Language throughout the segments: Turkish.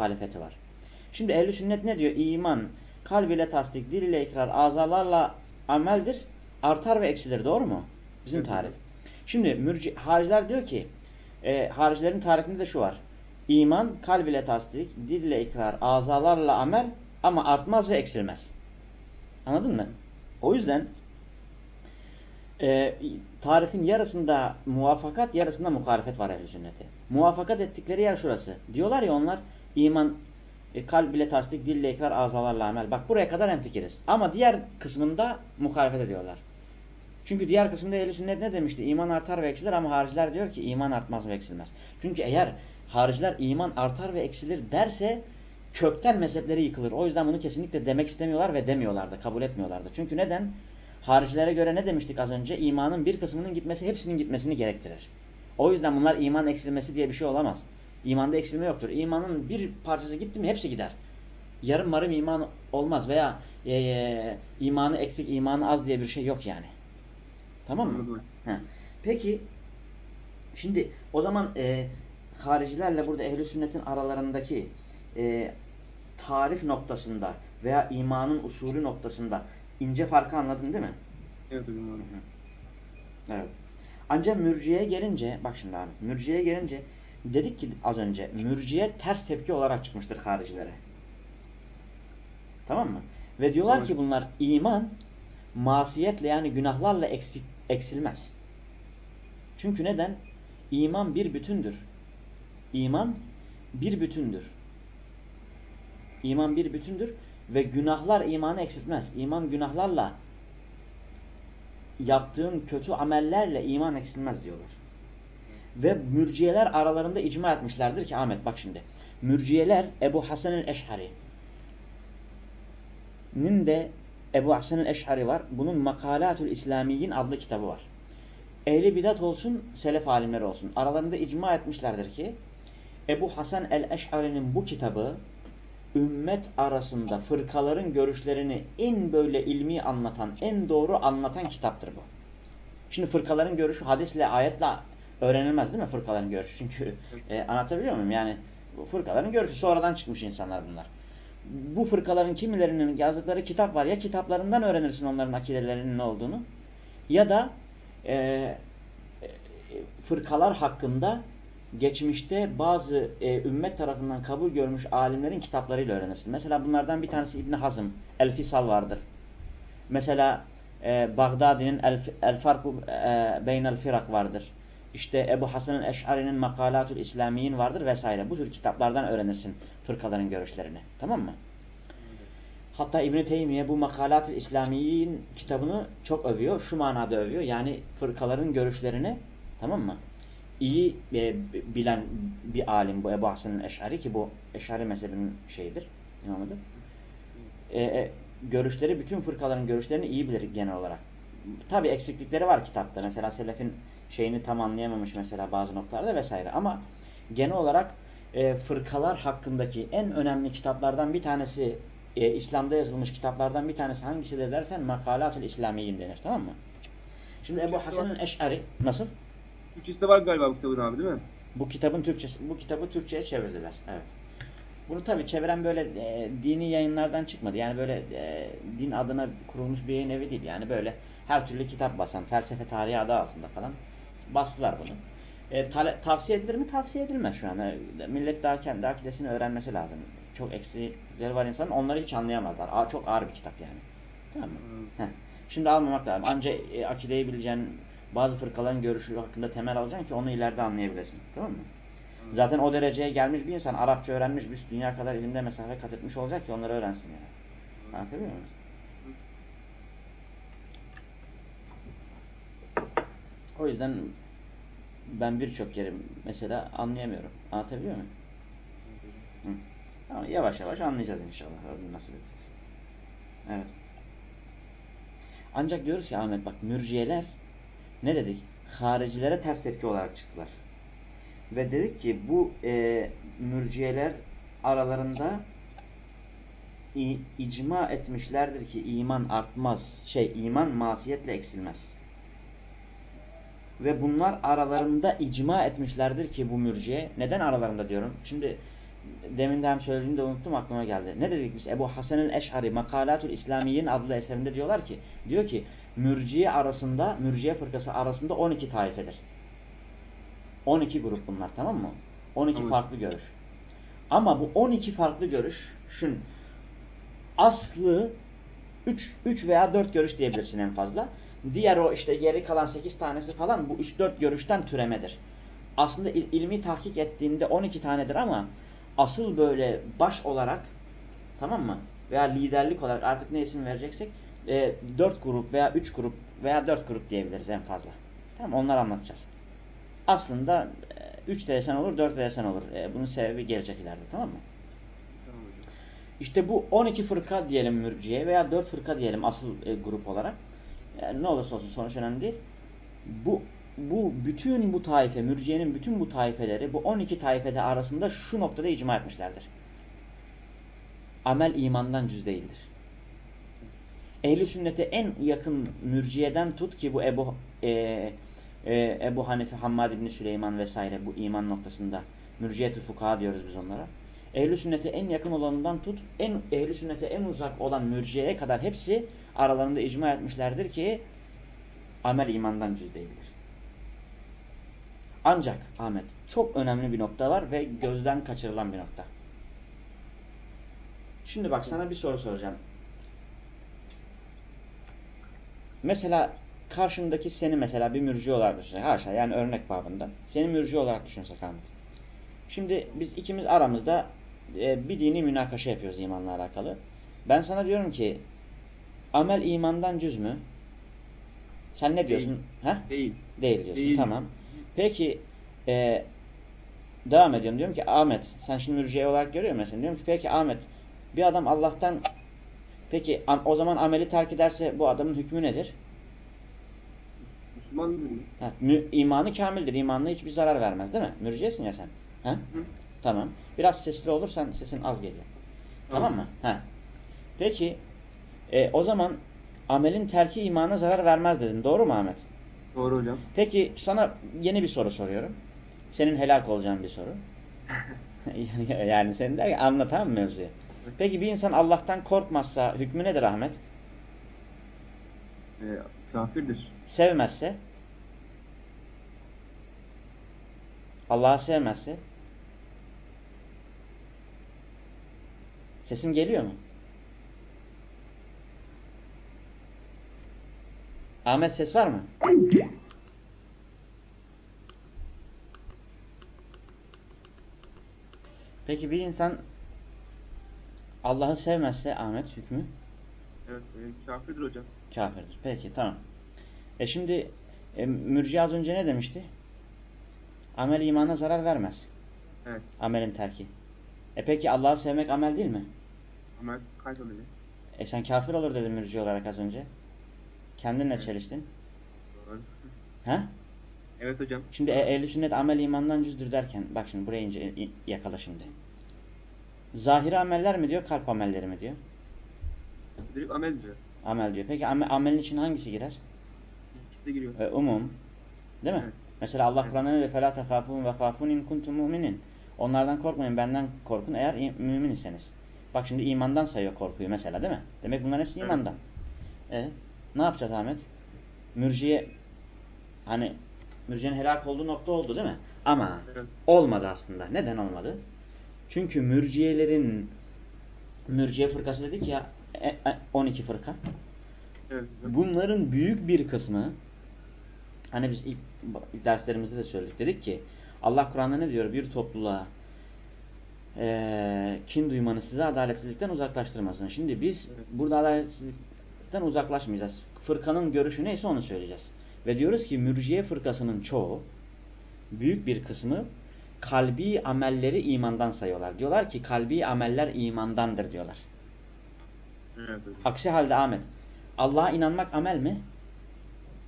muhalefeti var. Şimdi ehl sünnet ne diyor? İman kalb ile tasdik, dil ile ikrar, azalarla ameldir. Artar ve eksilir. Doğru mu? Bizim tarif. Şimdi mürci, hariciler diyor ki e, haricilerin tarifinde de şu var. İman kalb ile tasdik, dil ile ikrar, azalarla amel ama artmaz ve eksilmez. Anladın mı? O yüzden e, tarifin yarısında muvaffakat, yarısında muhalefet var ehl sünnete. Muvaffakat ettikleri yer şurası. Diyorlar ya onlar iman e, kalb ile tasdik, dil ile ikrar, azalarla amel. Bak buraya kadar hemfikiriz. Ama diğer kısmında muhalefet ediyorlar. Çünkü diğer kısımda ehl sünnet ne demişti? İman artar ve eksilir ama hariciler diyor ki iman artmaz ve eksilmez. Çünkü eğer hariciler iman artar ve eksilir derse kökten mezhepleri yıkılır. O yüzden bunu kesinlikle demek istemiyorlar ve demiyorlardı. Kabul etmiyorlardı. Çünkü neden? Haricilere göre ne demiştik az önce? İmanın bir kısmının gitmesi hepsinin gitmesini gerektirir. O yüzden bunlar iman eksilmesi diye bir şey olamaz. İmanda eksilme yoktur. İmanın bir parçası gitti mi hepsi gider. Yarım marım iman olmaz veya e, e, imanı eksik, imanı az diye bir şey yok yani. Tamam mı? Heh. Peki şimdi o zaman e, haricilerle burada ehli sünnetin aralarındaki e, tarif noktasında veya imanın usulü noktasında ince farkı anladın değil mi? Evet hocam. Evet. Ancak mürciye gelince, bak şimdi abi, mürciye gelince dedik ki az önce, mürciye ters tepki olarak çıkmıştır haricilere. Tamam mı? Ve diyorlar Evet. ki bunlar iman masiyetle yani günahlarla eksik, eksilmez. Çünkü neden? İman bir bütündür. İman bir bütündür. İman bir bütündür ve günahlar imanı eksiltmez. İman günahlarla yaptığın kötü amellerle iman eksilmez diyorlar. Ve mürciyeler aralarında icma etmişlerdir ki Ahmet bak şimdi. Mürciyeler Ebu Hasan el-Eşhari nin de Ebu Hasan el-Eşhari var. Bunun Makalatul İslamiyin adlı kitabı var. Ehli bidat olsun, selef alimleri olsun. Aralarında icma etmişlerdir ki Ebu Hasan el-Eşhari'nin bu kitabı ümmet arasında fırkaların görüşlerini en böyle ilmi anlatan, en doğru anlatan kitaptır bu. Şimdi fırkaların görüşü hadisle, ayetle öğrenilmez değil mi fırkaların görüşü? Çünkü e, anlatabiliyor muyum? Yani fırkaların görüşü sonradan çıkmış insanlar bunlar. Bu fırkaların kimilerinin yazdıkları kitap var. Ya kitaplarından öğrenirsin onların akidelerinin ne olduğunu ya da e, e, fırkalar hakkında geçmişte bazı e, ümmet tarafından kabul görmüş alimlerin kitaplarıyla öğrenirsin. Mesela bunlardan bir tanesi İbn Hazm, El Fisal vardır. Mesela e, Bagdadi'nin El, El Farku e, Beynel Firak vardır. İşte Ebu Hasan'ın Eş'ari'nin Makalatul İslamiyin vardır vesaire. Bu tür kitaplardan öğrenirsin fırkaların görüşlerini. Tamam mı? Hatta İbn Teymiye bu Makalatul İslamiyin kitabını çok övüyor. Şu manada övüyor. Yani fırkaların görüşlerini tamam mı? iyi e, bilen bir alim bu Ebu Hasan'ın Eş'ari ki bu Eş'ari mezhebinin şeyidir. İmamıdır. E, e, görüşleri, bütün fırkaların görüşlerini iyi bilir genel olarak. Tabi eksiklikleri var kitapta. Mesela Selef'in şeyini tam anlayamamış mesela bazı noktalarda vesaire. Ama genel olarak e, fırkalar hakkındaki en önemli kitaplardan bir tanesi e, İslam'da yazılmış kitaplardan bir tanesi hangisi de dersen Makalatul İslamiyin denir. Tamam mı? Şimdi Ebu Hasan'ın Eş'ari nasıl? Türkçesi de var galiba bu kitabın abi değil mi? Bu kitabın Türkçesi, bu kitabı Türkçe'ye çevirdiler. Evet. Bunu tabi çeviren böyle e, dini yayınlardan çıkmadı. Yani böyle e, din adına kurulmuş bir yayın evi değil. Yani böyle her türlü kitap basan, felsefe tarihi adı altında falan bastılar bunu. E, tale, tavsiye edilir mi? Tavsiye edilmez şu an. E, millet daha kendi akidesini öğrenmesi lazım. Çok eksikleri var insanın. Onları hiç anlayamazlar. A, çok ağır bir kitap yani. Tamam mı? Hmm. Heh. Şimdi almamak lazım. Ancak e, akideyi bileceğin bazı fırkaların görüşü hakkında temel alacaksın ki onu ileride anlayabilesin. Tamam mı? Zaten o dereceye gelmiş bir insan Arapça öğrenmiş, bir dünya kadar ilimde mesafe kat etmiş olacak ki onları öğrensin yani. Anlatabiliyor muyum? O yüzden ben birçok yeri mesela anlayamıyorum. Anlatabiliyor muyum? Hı. Ama yavaş yavaş anlayacağız inşallah. Rabbim nasip eder. Evet. Ancak diyoruz ki Ahmet bak mürciyeler ne dedik? Haricilere ters tepki olarak çıktılar. Ve dedik ki bu e, mürciyeler aralarında icma etmişlerdir ki iman artmaz. Şey iman masiyetle eksilmez. Ve bunlar aralarında icma etmişlerdir ki bu mürciye. Neden aralarında diyorum? Şimdi demin de hem söylediğimi de unuttum aklıma geldi. Ne dedik biz? Ebu Hasan el-Eş'ari Makalatul İslamiyin adlı eserinde diyorlar ki diyor ki mürciye arasında mürciye fırkası arasında 12 taifedir. 12 grup bunlar tamam mı? 12 Tamam. farklı görüş. Ama bu 12 farklı görüş şun aslı 3 3 veya 4 görüş diyebilirsin en fazla. Diğer o işte geri kalan 8 tanesi falan bu 3-4 görüşten türemedir. Aslında il- ilmi tahkik ettiğinde 12 tanedir ama asıl böyle baş olarak tamam mı? Veya liderlik olarak artık ne isim vereceksek e, 4 grup veya 3 grup veya 4 grup diyebiliriz en fazla. Tamam onları anlatacağız. Aslında 3 de desen olur 4 de desen olur. E, bunun sebebi gelecek ileride tamam mı? İşte bu 12 fırka diyelim mürciye veya 4 fırka diyelim asıl e, grup olarak. Yani ne olursa olsun sonuç önemli değil. Bu bu bütün bu taife, mürciyenin bütün bu taifeleri bu 12 taifede arasında şu noktada icma etmişlerdir. Amel imandan cüz değildir. Ehli sünnete en yakın mürciyeden tut ki bu Ebu e, e, Ebu Hanife, Hammad İbni Süleyman vesaire bu iman noktasında mürciyetü fukaha diyoruz biz onlara. Ehli sünnete en yakın olanından tut, en ehli sünnete en uzak olan mürciyeye kadar hepsi aralarında icma etmişlerdir ki amel imandan cüz değildir. Ancak Ahmet çok önemli bir nokta var ve gözden kaçırılan bir nokta. Şimdi bak sana bir soru soracağım. Mesela karşındaki seni mesela bir mürci olarak düşünsek. Haşa yani örnek babında. Seni mürci olarak düşünsek Ahmet. Şimdi biz ikimiz aramızda e, bir dini münakaşa yapıyoruz imanla alakalı. Ben sana diyorum ki amel imandan cüz mü? Sen ne diyorsun? Ha? Değil. Değil diyorsun. Değil. Tamam. Peki e, devam ediyorum. Diyorum ki Ahmet sen şimdi mürciye olarak görüyor musun? Diyorum ki peki Ahmet bir adam Allah'tan peki o zaman ameli terk ederse bu adamın hükmü nedir? Müslüman mı? Ha, mü, imanı kamildir. İmanına hiçbir zarar vermez değil mi? Mürciyesin ya sen. Ha? Hı. Tamam. Biraz sesli olursan sesin az geliyor. Tamam, mı? Ha. Peki e, o zaman amelin terki imana zarar vermez dedin. Doğru mu Ahmet? Doğru hocam. Peki sana yeni bir soru soruyorum. Senin helak olacağın bir soru. yani senin de anlat tamam mı mevzuyu? Peki bir insan Allah'tan korkmazsa hükmü nedir Ahmet? Ee, kafirdir. Sevmezse? Allah'ı sevmezse? Sesim geliyor mu? Ahmet ses var mı? Peki bir insan Allah'ı sevmezse Ahmet hükmü Evet, e, kafirdir hocam. kafirdir. Peki tamam. E şimdi e, mürci az önce ne demişti? Amel imana zarar vermez. Evet. Amelin terki. E peki Allah'ı sevmek amel değil mi? Amel kaç oluyor? E sen kafir olur dedin mürci olarak az önce. Kendinle Evet. çeliştin. Doğru. Ha? Evet hocam. Şimdi e, ehl sünnet amel imandan cüzdür derken bak şimdi buraya ince i- yakala şimdi. Zahiri ameller mi diyor, kalp amelleri mi diyor? Direkt amel diyor. Amel diyor. Peki ame, amelin içine hangisi girer? İkisi de giriyor. E, umum. Değil mi? Evet. Mesela Allah Evet. Kur'an'da ne diyor? فَلَا تَخَافُونَ وَخَافُونَ اِنْ كُنْتُمْ مُؤْمِنِينَ Onlardan korkmayın, benden korkun eğer i- mümin iseniz. Bak şimdi imandan sayıyor korkuyu mesela değil mi? Demek bunların hepsi Evet. imandan. E, ne yapacağız Ahmet? Mürciye hani mürciyenin helak olduğu nokta oldu değil mi? Ama Evet. olmadı aslında. Neden olmadı? Çünkü mürciyelerin mürciye fırkası dedik ya e- e- 12 fırka. Evet. Bunların büyük bir kısmı hani biz ilk derslerimizde de söyledik. Dedik ki Allah Kur'an'da ne diyor? Bir topluluğa eee kin duymanı size adaletsizlikten uzaklaştırmasın. Şimdi biz burada adaletsizlikten uzaklaşmayacağız. Fırkanın görüşü neyse onu söyleyeceğiz. Ve diyoruz ki mürciye fırkasının çoğu büyük bir kısmı kalbi amelleri imandan sayıyorlar. Diyorlar ki kalbi ameller imandandır diyorlar. Evet. Aksi halde Ahmet Allah'a inanmak amel mi?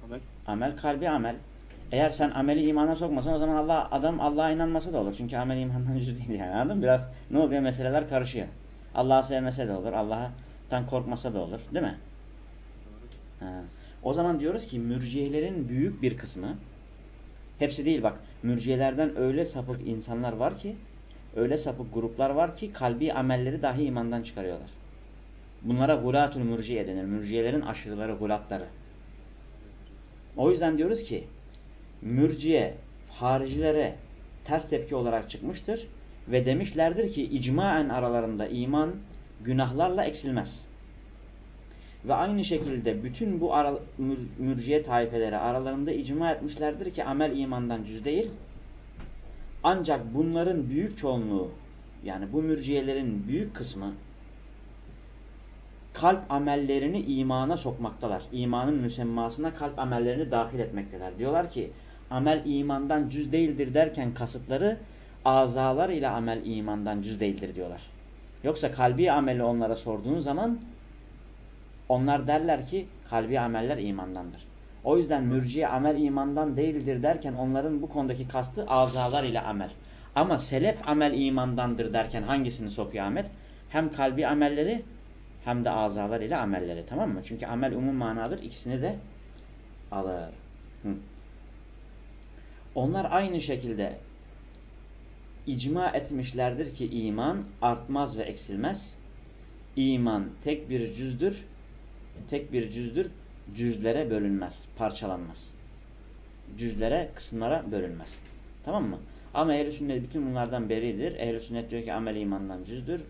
Amel. Amel kalbi amel. Eğer sen ameli imana sokmasan o zaman Allah adam Allah'a inanması da olur. Çünkü amel imandan yüzü değil yani anladın mı? Biraz ne oluyor meseleler karışıyor. Allah'ı sevmese de olur. Allah'tan korkmasa da olur. Değil mi? O zaman diyoruz ki mürciyelerin büyük bir kısmı hepsi değil bak mürciyelerden öyle sapık insanlar var ki öyle sapık gruplar var ki kalbi amelleri dahi imandan çıkarıyorlar. Bunlara gulatul mürciye denir. Mürciyelerin aşırıları, gulatları. O yüzden diyoruz ki mürciye haricilere ters tepki olarak çıkmıştır ve demişlerdir ki icmaen aralarında iman günahlarla eksilmez. Ve aynı şekilde bütün bu ara, mür, mürciye taifeleri aralarında icma etmişlerdir ki amel imandan cüz değil. Ancak bunların büyük çoğunluğu yani bu mürciyelerin büyük kısmı kalp amellerini imana sokmaktalar. İmanın müsemmasına kalp amellerini dahil etmekteler. Diyorlar ki amel imandan cüz değildir derken kasıtları azalar ile amel imandan cüz değildir diyorlar. Yoksa kalbi ameli onlara sorduğun zaman onlar derler ki kalbi ameller imandandır. O yüzden mürciye amel imandan değildir derken onların bu konudaki kastı azalar ile amel. Ama selef amel imandandır derken hangisini sokuyor Ahmet? Hem kalbi amelleri hem de azalar ile amelleri tamam mı? Çünkü amel umum manadır. İkisini de alır. Hı. Onlar aynı şekilde icma etmişlerdir ki iman artmaz ve eksilmez. İman tek bir cüzdür. Tek bir cüzdür. Cüzlere bölünmez, parçalanmaz. Cüzlere, kısımlara bölünmez. Tamam mı? Ama ehl sünnet bütün bunlardan beridir. Ehl sünnet diyor ki amel imandan cüzdür,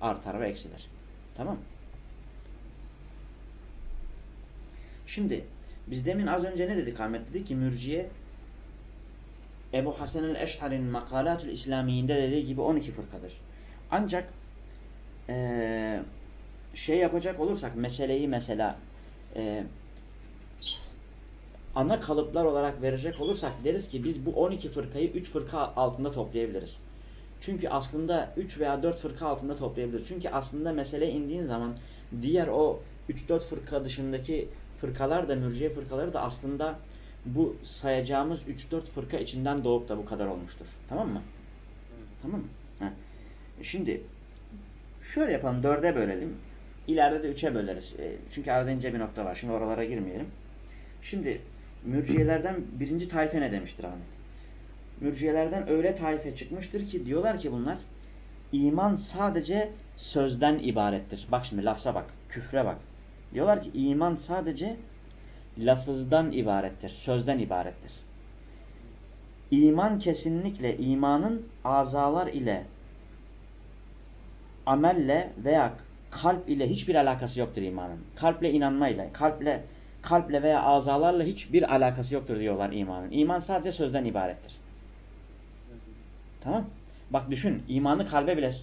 artar ve eksilir. Tamam? Şimdi biz demin az önce ne dedik Ahmet? Dedi ki mürciye Ebu Hasan el-Eşhari'nin Makalatül İslamiyinde dediği gibi 12 fırkadır. Ancak ee, şey yapacak olursak meseleyi mesela e, ana kalıplar olarak verecek olursak deriz ki biz bu 12 fırkayı 3 fırka altında toplayabiliriz. Çünkü aslında 3 veya 4 fırka altında toplayabiliriz. Çünkü aslında mesele indiğin zaman diğer o 3-4 fırka dışındaki fırkalar da mürciye fırkaları da aslında bu sayacağımız 3-4 fırka içinden doğup da bu kadar olmuştur. Tamam mı? Tamam mı? Heh. Şimdi şöyle yapalım. Dörde bölelim. İleride de üçe böleriz. E, çünkü arada ince bir nokta var. Şimdi oralara girmeyelim. Şimdi mürciyelerden birinci tayfe ne demiştir Ahmet? Mürciyelerden öyle tayfe çıkmıştır ki diyorlar ki bunlar iman sadece sözden ibarettir. Bak şimdi lafza bak. Küfre bak. Diyorlar ki iman sadece lafızdan ibarettir. Sözden ibarettir. İman kesinlikle imanın azalar ile amelle veya kalp ile hiçbir alakası yoktur imanın. Kalple inanmayla, kalple kalple veya azalarla hiçbir alakası yoktur diyorlar imanın. İman sadece sözden ibarettir. Tamam? Bak düşün, imanı kalbe bile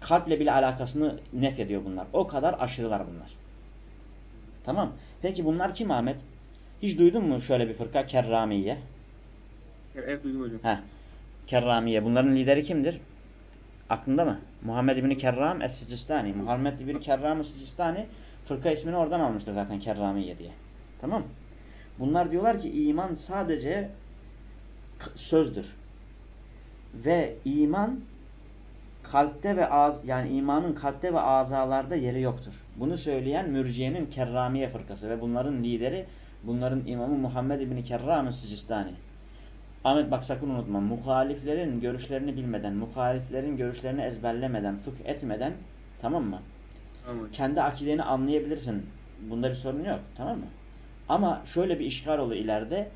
kalple bile alakasını nef ediyor bunlar. O kadar aşırılar bunlar. Tamam. Peki bunlar kim Ahmet? Hiç duydun mu şöyle bir fırka? Kerramiye. Evet duydum hocam. Heh. Kerramiye. Bunların lideri kimdir? Aklında mı? Muhammed İbni Kerram Es-Sicistani. Muhammed İbni Kerram Es-Sicistani fırka ismini oradan almıştır zaten Kerramiye diye. Tamam Bunlar diyorlar ki iman sadece sözdür. Ve iman kalpte ve ağız yani imanın kalpte ve azalarda yeri yoktur. Bunu söyleyen mürciyenin Kerramiye fırkası ve bunların lideri bunların imamı Muhammed İbni Kerram Es-Sicistani. Ahmet bak sakın unutma. Muhaliflerin görüşlerini bilmeden, muhaliflerin görüşlerini ezberlemeden, fıkh etmeden tamam mı? Tamam. Kendi akideni anlayabilirsin. Bunda bir sorun yok. Tamam mı? Ama şöyle bir işgal olur ileride.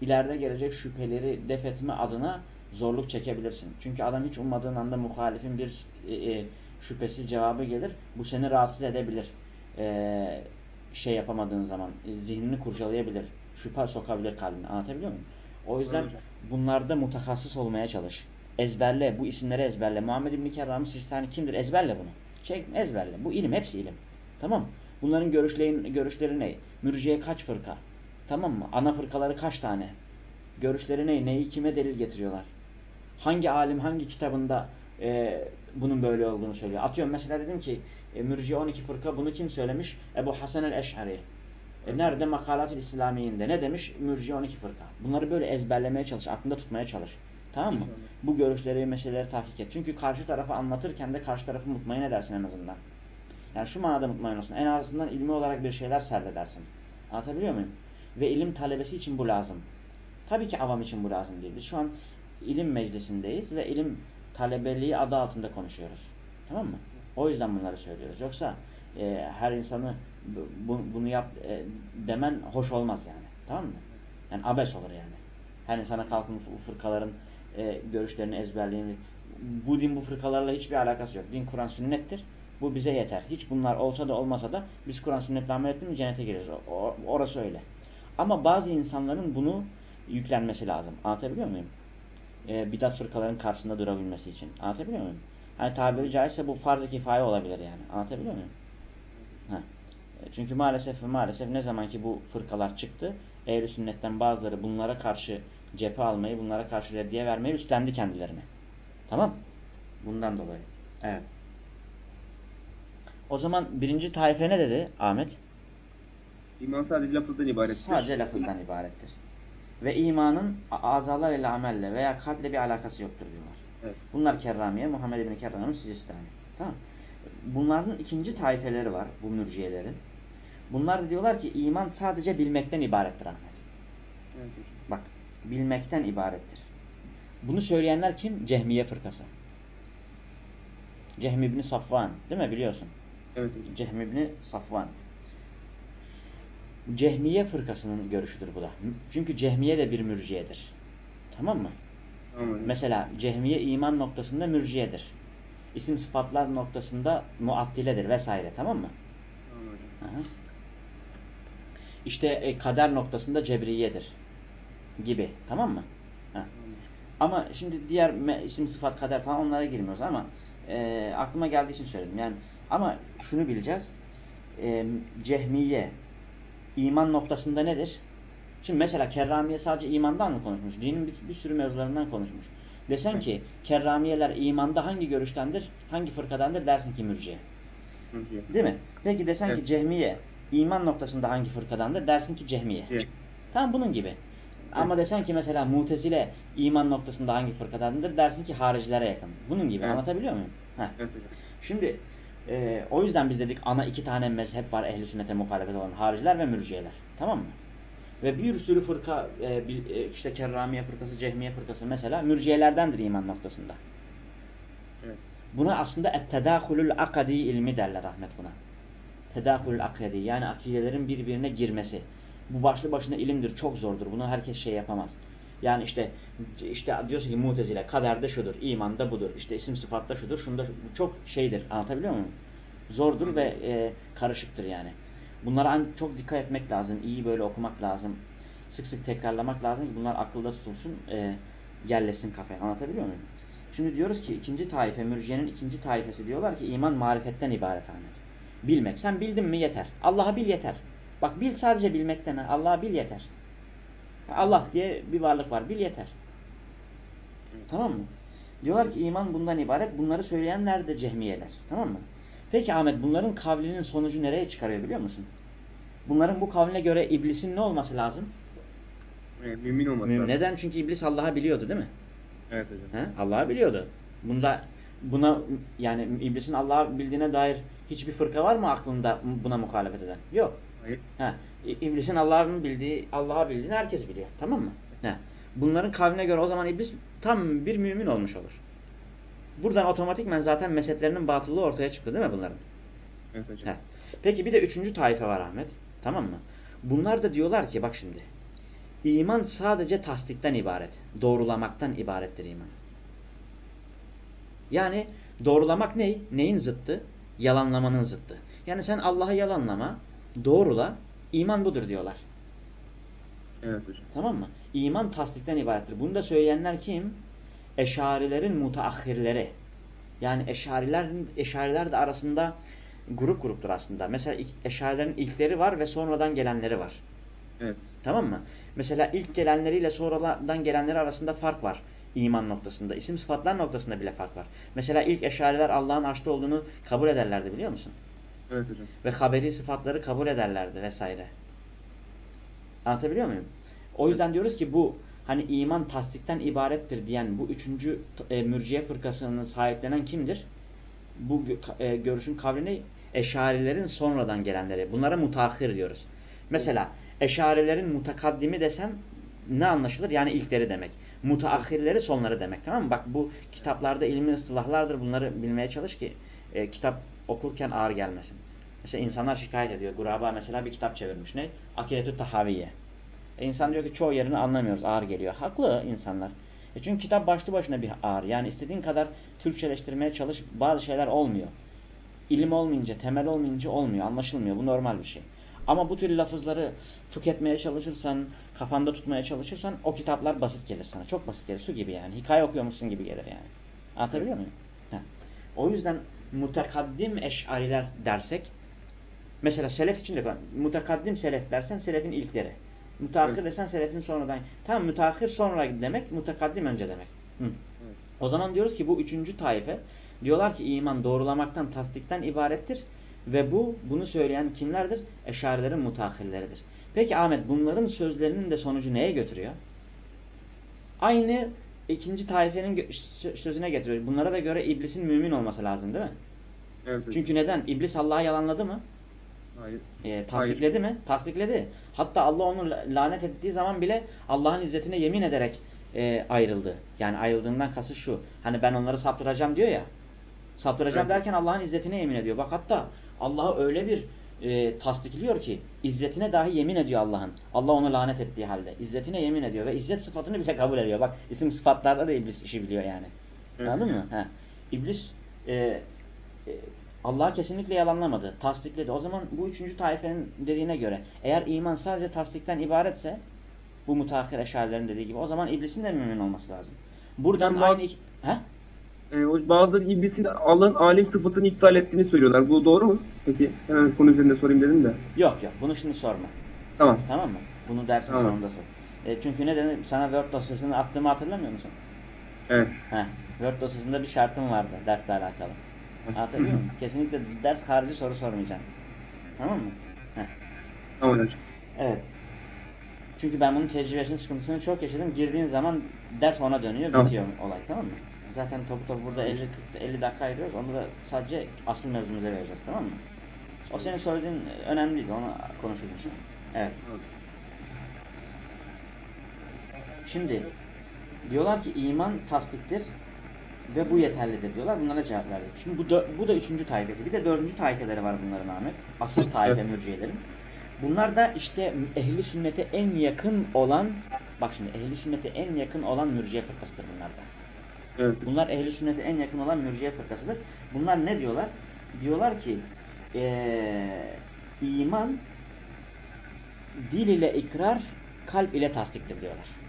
İleride gelecek şüpheleri def etme adına zorluk çekebilirsin. Çünkü adam hiç ummadığın anda muhalifin bir e, e, şüphesiz cevabı gelir. Bu seni rahatsız edebilir. E, şey yapamadığın zaman. E, zihnini kurcalayabilir. Şüphe sokabilir kalbine. Anlatabiliyor muyum? O yüzden bunlarda mutahassıs olmaya çalış. Ezberle. Bu isimleri ezberle. Muhammed İbni Kerram Sistani kimdir? Ezberle bunu. Şey, ezberle. Bu ilim. Hepsi ilim. Tamam Bunların görüşleri, görüşleri ne? Mürciye kaç fırka? Tamam mı? Ana fırkaları kaç tane? Görüşleri ne? Neyi kime delil getiriyorlar? Hangi alim hangi kitabında e, bunun böyle olduğunu söylüyor? Atıyorum mesela dedim ki e, Mürciye 12 fırka bunu kim söylemiş? Ebu Hasan el-Eş'ari. E nerede Makalat-ı İslamiye'inde ne demiş? Mürciye 12 fırka. Bunları böyle ezberlemeye çalış, aklında tutmaya çalış. Tamam mı? Bu görüşleri, meseleleri tahkik et. Çünkü karşı tarafı anlatırken de karşı tarafı mutmain edersin en azından. Yani şu manada mutmain olsun. En azından ilmi olarak bir şeyler serdedersin. Anlatabiliyor muyum? Ve ilim talebesi için bu lazım. Tabii ki avam için bu lazım değil. Biz şu an ilim meclisindeyiz ve ilim talebeliği adı altında konuşuyoruz. Tamam mı? O yüzden bunları söylüyoruz. Yoksa e, her insanı bu, bunu yap e, demen hoş olmaz yani. Tamam mı? Yani abes olur yani. Her insana kalkın bu fırkaların e, görüşlerini ezberleyin. Bu din bu fırkalarla hiçbir alakası yok. Din Kur'an sünnettir. Bu bize yeter. Hiç bunlar olsa da olmasa da biz Kur'an sünnetle amel ettik mi cennete gireriz. O, orası öyle. Ama bazı insanların bunu yüklenmesi lazım. Anlatabiliyor muyum? E, bidat fırkaların karşısında durabilmesi için. Anlatabiliyor muyum? Hani tabiri caizse bu farz-ı kifaye olabilir yani. Anlatabiliyor muyum? Çünkü maalesef ve maalesef ne zaman ki bu fırkalar çıktı, ehl sünnetten bazıları bunlara karşı cephe almayı, bunlara karşı reddiye vermeyi üstlendi kendilerine. Tamam? Bundan dolayı. Evet. O zaman birinci taife ne dedi Ahmet? İman sadece lafızdan ibarettir. Sadece lafızdan ibarettir. Ve imanın azalar ile amelle veya kalple bir alakası yoktur diyorlar. Evet. Bunlar Kerramiye, Muhammed İbni Kerrami'nin Sicistani. Tamam Bunların ikinci taifeleri var bu mürciyelerin. Bunlar da diyorlar ki iman sadece bilmekten ibarettir Ahmet. Evet. Bak bilmekten ibarettir. Bunu söyleyenler kim? Cehmiye fırkası. Cehmi İbni Safvan değil mi biliyorsun? Evet. Cehmi İbni Safvan. Cehmiye fırkasının görüşüdür bu da. Çünkü Cehmiye de bir mürciyedir. Tamam mı? Tamam. Mesela Cehmiye iman noktasında mürciyedir. İsim sıfatlar noktasında muattiledir vesaire. Tamam mı? Tamam hocam. Aha. İşte e, kader noktasında cebriyedir. Gibi. Tamam mı? Ha. Ama şimdi diğer isim sıfat kader falan onlara girmiyoruz ama e, aklıma geldiği için söyledim. Yani ama şunu bileceğiz. E, cehmiye iman noktasında nedir? Şimdi mesela Kerramiye sadece imandan mı konuşmuş? Dinin bir, bir sürü mevzularından konuşmuş. Desen ki Kerramiyeler imanda hangi görüştendir? Hangi fırkadandır? Dersin ki mürciye. Değil mi? Peki desen ki Evet. cehmiye iman noktasında hangi fırkadandır? Dersin ki cehmiye. Evet. Tamam bunun gibi. Ama desen ki mesela mutezile iman noktasında hangi fırkadandır? Dersin ki haricilere yakın. Bunun gibi. Evet. Anlatabiliyor muyum? Heh. Evet. Şimdi e, o yüzden biz dedik ana iki tane mezhep var ehli sünnete muhalefet olan hariciler ve mürciyeler. Tamam mı? Ve bir sürü fırka e, e, işte Kerramiye fırkası, Cehmiye fırkası mesela mürciyelerdendir iman noktasında. Evet. Buna aslında et-tedâhulul akadi ilmi derler Ahmet buna. Tedâhulul akadi yani akidelerin birbirine girmesi. Bu başlı başına ilimdir, çok zordur. Bunu herkes şey yapamaz. Yani işte işte diyorsun ki mutezile kaderde şudur, imanda budur, işte isim sıfatta şudur, şunda bu çok şeydir. Anlatabiliyor muyum? Zordur ve e, karışıktır yani. Bunlara çok dikkat etmek lazım. iyi böyle okumak lazım. Sık sık tekrarlamak lazım ki bunlar akılda tutulsun, e, yerleşsin kafaya. Anlatabiliyor muyum? Şimdi diyoruz ki ikinci taife, mürciyenin ikinci taifesi diyorlar ki iman marifetten ibaret Ahmet. Bilmek. Sen bildin mi yeter. Allah'ı bil yeter. Bak bil sadece bilmekten. Allah'ı bil yeter. Allah diye bir varlık var. Bil yeter. Tamam mı? Diyorlar ki iman bundan ibaret. Bunları söyleyenler de cehmiyeler. Tamam mı? Peki Ahmet bunların kavlinin sonucu nereye çıkarıyor biliyor musun? Bunların bu kavline göre iblisin ne olması lazım? Evet, mümin olması Mümin. lazım. Neden? Çünkü iblis Allah'ı biliyordu değil mi? Evet hocam. Allah'ı biliyordu. Bunda buna yani iblisin Allah'ı bildiğine dair hiçbir fırka var mı aklında buna muhalefet eden? Yok. Hayır. Ha, iblisin Allah'ın bildiği, Allah'a bildiğini herkes biliyor. Tamam mı? Ha. Bunların kavline göre o zaman iblis tam bir mümin olmuş olur. Buradan otomatikmen zaten mezheplerinin batıllığı ortaya çıktı değil mi bunların? Evet hocam. Ha. Peki bir de üçüncü taife var Ahmet. Tamam mı? Bunlar da diyorlar ki bak şimdi. İman sadece tasdikten ibaret. Doğrulamaktan ibarettir iman. Yani doğrulamak ne? Neyin zıttı? Yalanlamanın zıttı. Yani sen Allah'ı yalanlama, doğrula, iman budur diyorlar. Evet hocam. Tamam mı? İman tasdikten ibarettir. Bunu da söyleyenler kim? Eşarilerin mutaahhirleri. Yani eşarilerin, eşariler de arasında grup gruptur aslında. Mesela eşarilerin ilkleri var ve sonradan gelenleri var. Evet. Tamam mı? Mesela ilk gelenleriyle sonradan gelenleri arasında fark var. İman noktasında. isim sıfatlar noktasında bile fark var. Mesela ilk eşariler Allah'ın arşta olduğunu kabul ederlerdi biliyor musun? Evet hocam. Ve haberi sıfatları kabul ederlerdi vesaire. Anlatabiliyor muyum? O yüzden diyoruz ki bu hani iman tasdikten ibarettir diyen bu üçüncü e, mürciye fırkasının sahiplenen kimdir? Bu e, görüşün kavrini eşarilerin sonradan gelenleri. Bunlara mutahhir diyoruz. Mesela eşarilerin mutakaddimi desem ne anlaşılır? Yani ilkleri demek. Mutaahhirleri sonları demek tamam mı? Bak bu kitaplarda ilmi ıslahlardır. Bunları bilmeye çalış ki e, kitap okurken ağır gelmesin. Mesela insanlar şikayet ediyor. Guraba mesela bir kitap çevirmiş. Ne? Akidetü Tahaviye. E insan diyor ki çoğu yerini anlamıyoruz. Ağır geliyor. Haklı insanlar. E çünkü kitap başlı başına bir ağır. Yani istediğin kadar Türkçeleştirmeye çalış. Bazı şeyler olmuyor. İlim olmayınca, temel olmayınca olmuyor. Anlaşılmıyor. Bu normal bir şey. Ama bu tür lafızları fıkh etmeye çalışırsan, kafanda tutmaya çalışırsan o kitaplar basit gelir sana. Çok basit gelir. Su gibi yani. Hikaye okuyormuşsun gibi gelir yani. Anlatabiliyor muyum? Heh. O yüzden mutakaddim eşariler dersek mesela selef için de mutakaddim selef dersen selefin ilkleri. Müteahhir evet. desen selefin sonradan. Tamam müteahhir sonra demek, mutakaddim önce demek. Hı. Evet. O zaman diyoruz ki bu üçüncü taife diyorlar ki iman doğrulamaktan, tasdikten ibarettir. Ve bu, bunu söyleyen kimlerdir? Eşarilerin mutahhirleridir. Peki Ahmet bunların sözlerinin de sonucu neye götürüyor? Aynı ikinci taifenin sözüne getiriyor. Bunlara da göre iblisin mümin olması lazım değil mi? Evet. Çünkü neden? İblis Allah'ı yalanladı mı? Hayır. E, tasdikledi Hayır. mi? Tasdikledi. Hatta Allah onu lanet ettiği zaman bile Allah'ın izzetine yemin ederek e, ayrıldı. Yani ayrıldığından kasıt şu. Hani ben onları saptıracağım diyor ya. Saptıracağım evet. derken Allah'ın izzetine yemin ediyor. Bak hatta Allah'ı öyle bir e, tasdikliyor ki izzetine dahi yemin ediyor Allah'ın. Allah onu lanet ettiği halde. İzzetine yemin ediyor ve izzet sıfatını bile kabul ediyor. Bak isim sıfatlarda da iblis işi biliyor yani. Evet. Anladın mı? He. İblis e, e, Allah'ı kesinlikle yalanlamadı. Tasdikledi. O zaman bu üçüncü taifenin dediğine göre eğer iman sadece tasdikten ibaretse bu mutahhir eşarilerin dediği gibi o zaman iblisin de mümin olması lazım. Buradan aynı... He? E, bazıları iblisin Allah'ın alim sıfatını iptal ettiğini söylüyorlar. Bu doğru mu? Peki hemen konu üzerinde sorayım dedim de. Yok yok bunu şimdi sorma. Tamam. Tamam mı? Bunu dersin tamam. sonunda sor. E, çünkü ne dedim? Sana Word dosyasını attığımı hatırlamıyor musun? Evet. Heh, Word dosyasında bir şartım vardı dersle alakalı. Hatırlıyor musun? Kesinlikle ders harici soru sormayacağım. Tamam mı? Heh. Tamam hocam. Evet. Çünkü ben bunun tecrübesinin sıkıntısını çok yaşadım. Girdiğin zaman ders ona dönüyor, tamam. bitiyor olay tamam mı? Zaten topu topu burada 50, 50 dakika ayırıyoruz. Onu da sadece asıl mevzumuza vereceğiz tamam mı? O senin söylediğin önemliydi. Onu konuşuruz şimdi. Evet. Şimdi diyorlar ki iman tasdiktir ve bu yeterlidir diyorlar. Bunlara cevap verdik. Şimdi bu, bu da üçüncü taifesi. Bir de dördüncü taifeleri var bunların Ahmet. Asıl taife mürciyelerin. Bunlar da işte ehli sünnete en yakın olan bak şimdi ehli sünnete en yakın olan mürciye fırkasıdır bunlardan. Evet. Bunlar ehli sünnete en yakın olan mürciye fırkasıdır. Bunlar ne diyorlar? Diyorlar ki ee, iman dil ile ikrar, kalp ile tasdiktir diyorlar.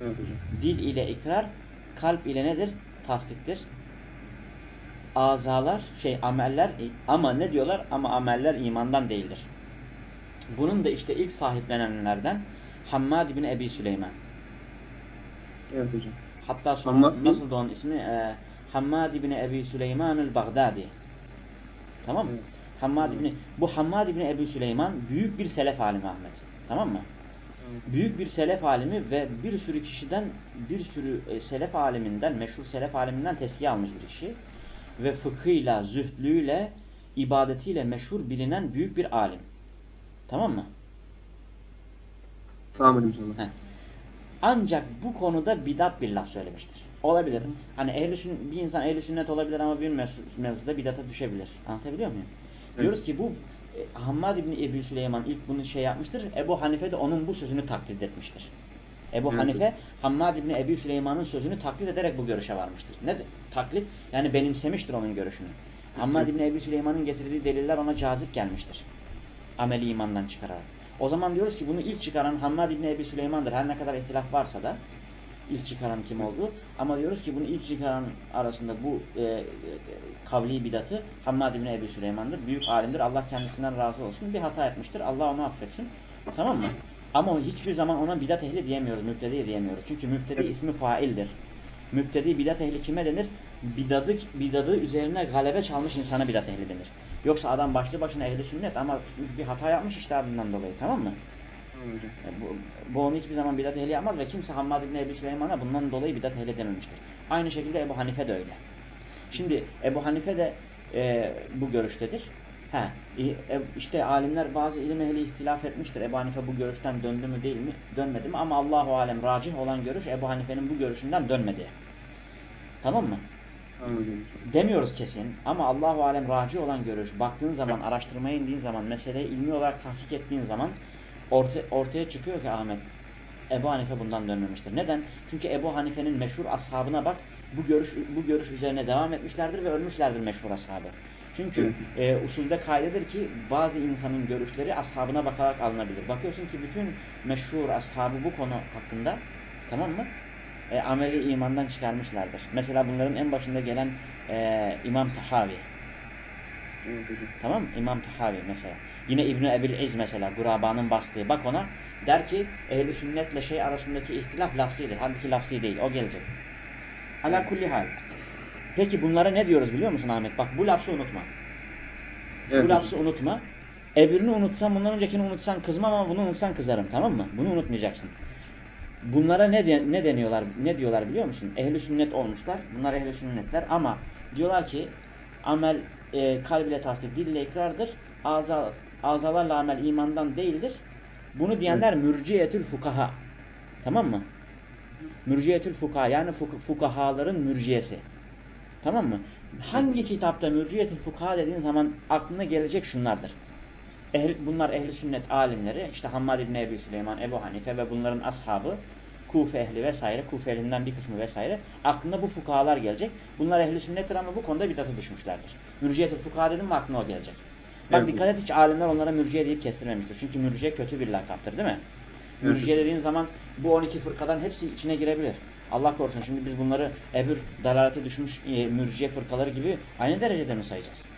Evet Dil ile ikrar, kalp ile nedir? Tasdiktir. Azalar, şey ameller ama ne diyorlar? Ama ameller imandan değildir. Bunun da işte ilk sahiplenenlerden Hammad bin Ebi Süleyman. Evet hocam. Hatta sonra nasıl onun ismi? E, Hammad ibn Ebi Süleyman el-Baghdadi. Tamam mı? Evet. Hammad ibn bu Hammad ibn Ebi Süleyman büyük bir selef alimi Ahmet. Tamam mı? Evet. Büyük bir selef alimi ve bir sürü kişiden bir sürü e, selef aliminden, meşhur selef aliminden teskiye almış bir kişi. Ve fıkhıyla, zühdlüğüyle, ibadetiyle meşhur bilinen büyük bir alim. Tamam mı? Tamam hocam. Ancak bu konuda bidat bir laf söylemiştir. Olabilir. Hani ehli bir insan ehli sünnet olabilir ama bir mevzuda bidata düşebilir. Anlatabiliyor muyum? Evet. Diyoruz ki bu e, Hammad İbni Ebu Süleyman ilk bunu şey yapmıştır. Ebu Hanife de onun bu sözünü taklit etmiştir. Ebu evet. Hanife Hammad İbni Ebu Süleyman'ın sözünü taklit ederek bu görüşe varmıştır. Ne taklit? Yani benimsemiştir onun görüşünü. Hammad İbni Ebu Süleyman'ın getirdiği deliller ona cazip gelmiştir. Ameli imandan çıkararak. O zaman diyoruz ki bunu ilk çıkaran Hammad İbni Ebi Süleyman'dır. Her ne kadar ihtilaf varsa da ilk çıkaran kim oldu? Ama diyoruz ki bunu ilk çıkaran arasında bu e, e, kavli bidatı Hammad İbni Ebi Süleyman'dır. Büyük alimdir. Allah kendisinden razı olsun. Bir hata etmiştir. Allah onu affetsin. Tamam mı? Ama hiçbir zaman ona bidat ehli diyemiyoruz. Müptedi diyemiyoruz. Çünkü müptedi ismi faildir. Müptedi bidat ehli kime denir? Bidadı, bidadı üzerine galebe çalmış insana bidat ehli denir. Yoksa adam başlı başına ehli sünnet ama bir hata yapmış işte dolayı tamam mı? E, bu, bu onu hiçbir zaman bidat ehli yapmaz ve kimse Hammad İbni Ebu Süleyman'a bundan dolayı bidat ehli dememiştir. Aynı şekilde Ebu Hanife de öyle. Şimdi Ebu Hanife de e, bu görüştedir. He, e, işte alimler bazı ilim ehli ihtilaf etmiştir. Ebu Hanife bu görüşten döndü mü değil mi? Dönmedi mi? Ama Allahu alem racih olan görüş Ebu Hanife'nin bu görüşünden dönmedi. Tamam mı? Demiyoruz kesin ama Allahu alem raci olan görüş. Baktığın zaman, araştırmaya indiğin zaman, meseleyi ilmi olarak tahkik ettiğin zaman orta, ortaya çıkıyor ki Ahmet Ebu Hanife bundan dönmemiştir. Neden? Çünkü Ebu Hanife'nin meşhur ashabına bak. Bu görüş bu görüş üzerine devam etmişlerdir ve ölmüşlerdir meşhur ashabı. Çünkü e, usulde kaydedir ki bazı insanın görüşleri ashabına bakarak alınabilir. Bakıyorsun ki bütün meşhur ashabı bu konu hakkında tamam mı? E, ameli imandan çıkarmışlardır. Mesela bunların en başında gelen e, İmam Tahavi. Tamam mı? İmam Tahavi mesela. Yine İbni Ebil İz mesela Guraba'nın bastığı. Bak ona der ki ehl sünnetle şey arasındaki ihtilaf lafzidir. Halbuki lafzi değil. O gelecek. Ala kulli hal. Peki bunlara ne diyoruz biliyor musun Ahmet? Bak bu lafzı unutma. Evet bu lafzı unutma. Öbürünü unutsan, bundan öncekini unutsan kızmam ama bunu unutsan kızarım. Tamam mı? Bunu unutmayacaksın. Bunlara ne de, ne deniyorlar? Ne diyorlar biliyor musun? Ehli sünnet olmuşlar. Bunlar ehli sünnetler ama diyorlar ki amel e, kalb ile tasdik, dil ile ikrardır. Aza, azalarla amel imandan değildir. Bunu diyenler mürciyetül fukaha. Tamam mı? Mürciyetül fukaha yani fuk fukahaların mürciyesi. Tamam mı? Hangi kitapta mürciyetül fukaha dediğin zaman aklına gelecek şunlardır. Ehl, bunlar ehli sünnet alimleri, işte Hammad İbni Ebu Süleyman, Ebu Hanife ve bunların ashabı, Kufe ehli vesaire, Kufe ehlinden bir kısmı vesaire. Aklına bu fukahalar gelecek. Bunlar ehli sünnettir ama bu konuda bidata düşmüşlerdir. Mürciyetül fukaha dedim mi aklına o gelecek. Bak Evet. dikkat et hiç alimler onlara mürciye deyip kestirmemiştir. Çünkü mürciye kötü bir lakaptır değil mi? Evet. Mürciye dediğin zaman bu 12 fırkadan hepsi içine girebilir. Allah korusun şimdi biz bunları ebür dalalete düşmüş e, mürciye fırkaları gibi aynı derecede mi sayacağız?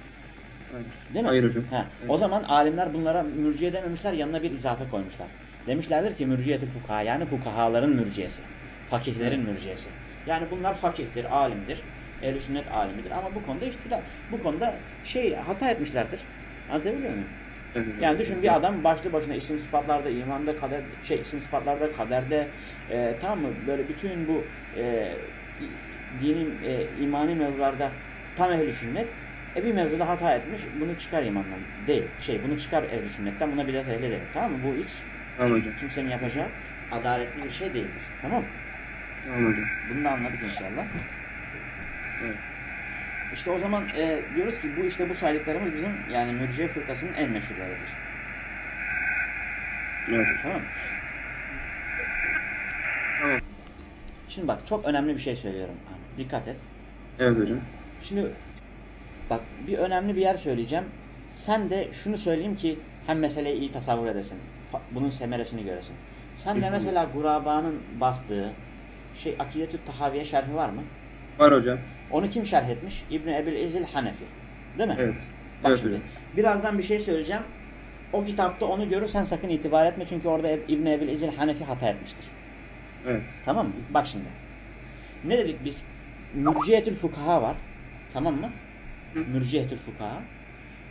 Hayır. Değil mi? Hayır hocam. He. Evet. O zaman alimler bunlara mürciye dememişler, yanına bir izafe koymuşlar. Demişlerdir ki mürciyetül fukaha yani fukahaların mürciyesi. Fakihlerin mürciyesi. Yani bunlar fakihtir, alimdir. Ehl-i sünnet alimidir ama bu konuda ihtilaf. Bu konuda şey hata etmişlerdir. Anlatabiliyor muyum? Evet. Yani düşün bir adam başlı başına isim sıfatlarda, imanda, kader, şey isim sıfatlarda, kaderde e, tamam mı? Böyle bütün bu e, dini, e, imani mevzularda tam ehli sünnet. E bir mevzuda hata etmiş. Bunu çıkar imandan. Değil. Şey bunu çıkar ehli sünnetten. Buna bidat ehli derim. Tamam mı? Bu hiç Tamam kimsenin yapacağı adaletli bir şey değildir. Tamam mı? Tamam hocam. Bunu da anladık inşallah. Evet. İşte o zaman e, diyoruz ki bu işte bu saydıklarımız bizim yani mürciye fırkasının en meşhurlarıdır. Evet. Tamam mı? Tamam. Şimdi bak çok önemli bir şey söylüyorum. Dikkat et. Evet hocam. Şimdi bak bir önemli bir yer söyleyeceğim. Sen de şunu söyleyeyim ki hem meseleyi iyi tasavvur edesin. Bunun semeresini göresin. Sen de mesela Guraba'nın bastığı şey Akidetü Tahaviye şerhi var mı? Var hocam. Onu kim şerh etmiş? İbni Ebil İzil Hanefi. Değil mi? Evet. Bak evet şimdi. hocam. Birazdan bir şey söyleyeceğim. O kitapta onu görürsen sakın itibar etme. Çünkü orada İbni Ebil İzil Hanefi hata etmiştir. Evet. Tamam mı? Bak şimdi. Ne dedik biz? Mürciyetül fukaha var. Tamam mı? Hı. Mürciyetül fukaha.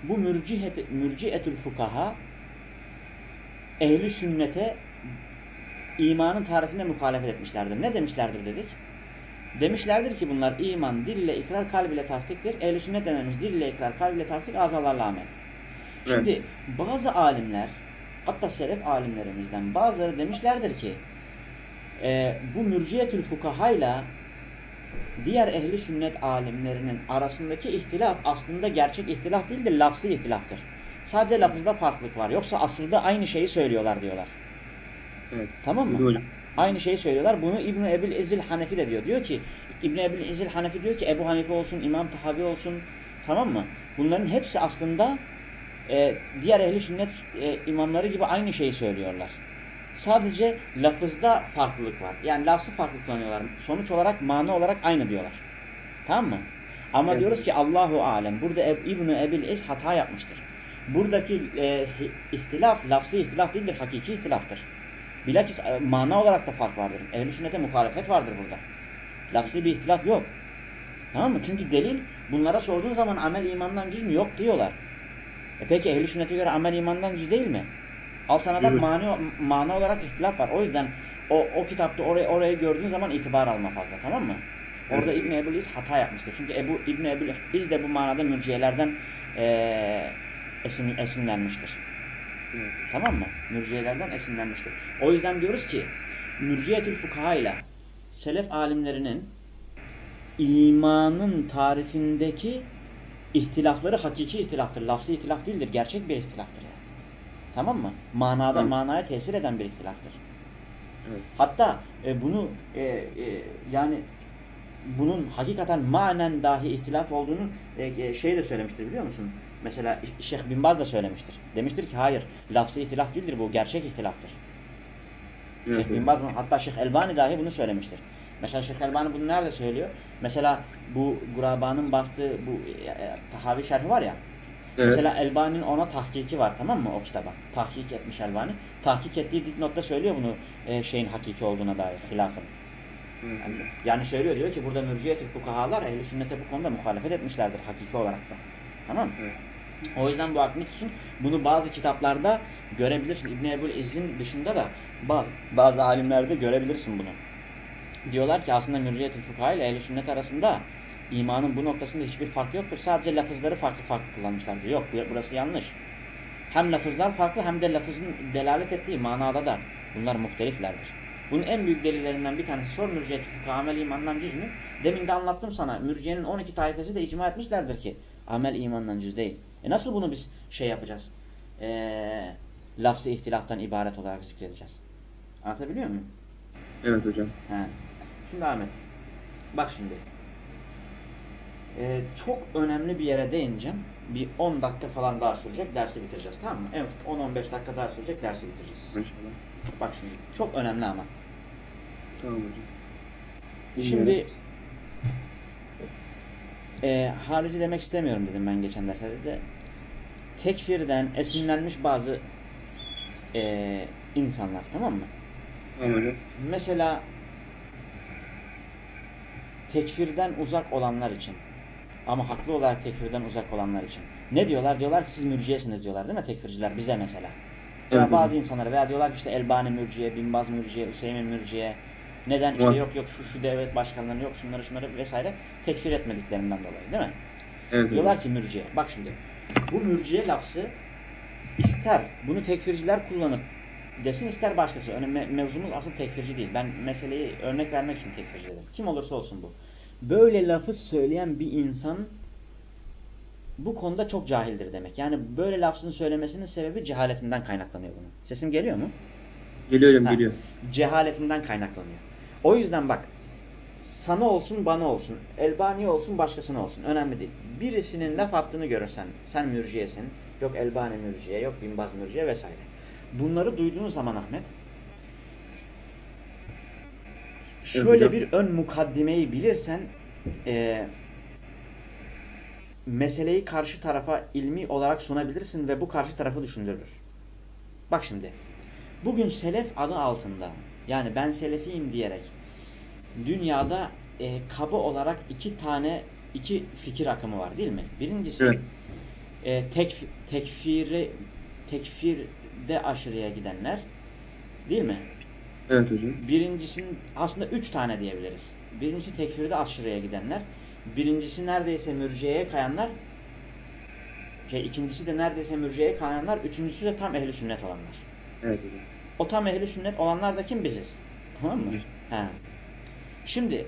Bu mürcihet, mürciyetül fukaha ehli sünnete imanın tarifinde muhalefet etmişlerdir. Ne demişlerdir dedik? Demişlerdir ki bunlar iman dille ikrar kalb ile tasdiktir. Ehli sünnet denilmiş dil ile ikrar kalb ile tasdik azalarla amel. Evet. Şimdi bazı alimler hatta selef alimlerimizden bazıları demişlerdir ki e, bu mürciyetül fukahayla diğer ehli sünnet alimlerinin arasındaki ihtilaf aslında gerçek ihtilaf değildir, lafzı ihtilaftır. Sadece lafızda farklılık var. Yoksa aslında aynı şeyi söylüyorlar diyorlar. Evet. Tamam mı? Doğru. Aynı şeyi söylüyorlar. Bunu İbn Ebil İzil Hanefi de diyor. Diyor ki İbn Ebil İzil Hanefi diyor ki Ebu Hanife olsun, İmam Tahavi olsun. Tamam mı? Bunların hepsi aslında e, diğer ehli sünnet e, imamları gibi aynı şeyi söylüyorlar. Sadece lafızda farklılık var. Yani lafzı farklı kullanıyorlar. Sonuç olarak mana olarak aynı diyorlar. Tamam mı? Ama Evet. diyoruz ki Allahu alem. Burada Eb- İbn Ebil İz hata yapmıştır. Buradaki e, ihtilaf lafzı ihtilaf değildir, hakiki ihtilaftır. Bilakis e, mana olarak da fark vardır. Ehl-i sünnete muhalefet vardır burada. Lafzı bir ihtilaf yok. Tamam mı? Çünkü delil bunlara sorduğun zaman amel imandan cüz mü? Yok diyorlar. E peki ehl-i sünnete göre amel imandan cüz değil mi? Al sana bak mani, mana olarak ihtilaf var. O yüzden o, o kitapta orayı, orayı gördüğün zaman itibar alma fazla tamam mı? Orada Evet. İbn Ebu'l İz hata yapmıştır. Çünkü Ebu İbn Ebu'l İz de bu manada mürciyelerden eee esin, esinlenmiştir. Evet. Tamam mı? Mürciyelerden esinlenmiştir. O yüzden diyoruz ki mürciyetül fukaha ile selef alimlerinin imanın tarifindeki ihtilafları hakiki ihtilaftır. Lafzı ihtilaf değildir. Gerçek bir ihtilaftır. Yani. Tamam mı? Manada, Hı. manaya tesir eden bir ihtilaftır. Evet. Hatta e, bunu e, e, yani bunun hakikaten manen dahi ihtilaf olduğunu e, e, şey de söylemiştir biliyor musun? Mesela Şeyh Bin Baz da söylemiştir. Demiştir ki hayır lafzı ihtilaf değildir bu gerçek ihtilaftır. Evet, Şeyh Bin. Baz hatta Şeyh Elbani dahi bunu söylemiştir. Mesela Şeyh Elbani bunu nerede söylüyor? Mesela bu Guraba'nın bastığı bu e, e, Tahavi şerhi var ya. Evet. Mesela Elbani'nin ona tahkiki var tamam mı o kitaba? Tahkik etmiş Elbani. Tahkik ettiği dipnotta söylüyor bunu e, şeyin hakiki olduğuna dair hilafın. Yani, yani söylüyor diyor ki burada mürciyetül fukahalar ehli sünnete bu konuda muhalefet etmişlerdir hakiki olarak da. Tamam mı? Evet. O yüzden bu aklını tutun. Bunu bazı kitaplarda görebilirsin. İbn Ebu'l İz'in dışında da bazı, bazı alimlerde görebilirsin bunu. Diyorlar ki aslında mürciyetül fukaha ile ehl sünnet arasında imanın bu noktasında hiçbir fark yoktur. Sadece lafızları farklı farklı kullanmışlardır. Yok burası yanlış. Hem lafızlar farklı hem de lafızın delalet ettiği manada da bunlar muhteliflerdir. Bunun en büyük delillerinden bir tanesi sor mürciyetül fukaha amel imandan cüz mü? Demin de anlattım sana. Mürciyenin 12 taifesi de icma etmişlerdir ki amel imandan cüz değil. E nasıl bunu biz şey yapacağız? Ee, lafzı ihtilaftan ibaret olarak zikredeceğiz. Anlatabiliyor muyum? Evet hocam. He. Şimdi Ahmet. Bak şimdi. Ee, çok önemli bir yere değineceğim. Bir 10 dakika falan daha sürecek. Dersi bitireceğiz. Tamam mı? En 10-15 dakika daha sürecek. Dersi bitireceğiz. İnşallah. Bak şimdi. Çok önemli ama. Tamam hocam. Şimdi e, harici demek istemiyorum dedim ben geçen derslerde de. Tekfirden esinlenmiş bazı e, insanlar tamam mı? Tamam hocam. Mesela tekfirden uzak olanlar için ama haklı olarak tekfirden uzak olanlar için ne diyorlar? Diyorlar ki siz mürciyesiniz diyorlar değil mi tekfirciler bize mesela. Evet, bazı insanlara veya diyorlar ki işte Elbani mürciye, Binbaz mürciye, Hüseyin mürciye. Neden işte yok yok şu şu devlet başkanlarını yok şunları şunları vesaire tekfir etmediklerinden dolayı değil mi? Evet Diyorlar ki mürciye. Bak şimdi bu mürciye lafzı ister bunu tekfirciler kullanıp desin ister başkası. Önemli mevzumuz asıl tekfirci değil. Ben meseleyi örnek vermek için tekfirci dedim. Kim olursa olsun bu. Böyle lafı söyleyen bir insan bu konuda çok cahildir demek. Yani böyle lafzını söylemesinin sebebi cehaletinden kaynaklanıyor bunun. Sesim geliyor mu? Geliyor hocam Ha, geliyor. Cehaletinden kaynaklanıyor. O yüzden bak sana olsun bana olsun, Elbani olsun başkasına olsun önemli değil. Birisinin laf attığını görürsen sen mürciyesin, yok Elbani mürciye, yok Binbaz mürciye vesaire. Bunları duyduğun zaman Ahmet şöyle bir ön mukaddimeyi bilirsen e, meseleyi karşı tarafa ilmi olarak sunabilirsin ve bu karşı tarafı düşündürür. Bak şimdi bugün selef adı altında yani ben selefiyim diyerek dünyada e, kaba olarak iki tane iki fikir akımı var değil mi? Birincisi Evet. e, tek, tekfiri tekfirde aşırıya gidenler değil mi? Evet hocam. Birincisinin aslında üç tane diyebiliriz. Birincisi tekfirde aşırıya gidenler. Birincisi neredeyse mürciyeye kayanlar. Şey, ikincisi de neredeyse mürciyeye kayanlar. Üçüncüsü de tam ehli sünnet olanlar. Evet hocam. O tam ehli sünnet olanlar da kim biziz? Tamam mı? He. Şimdi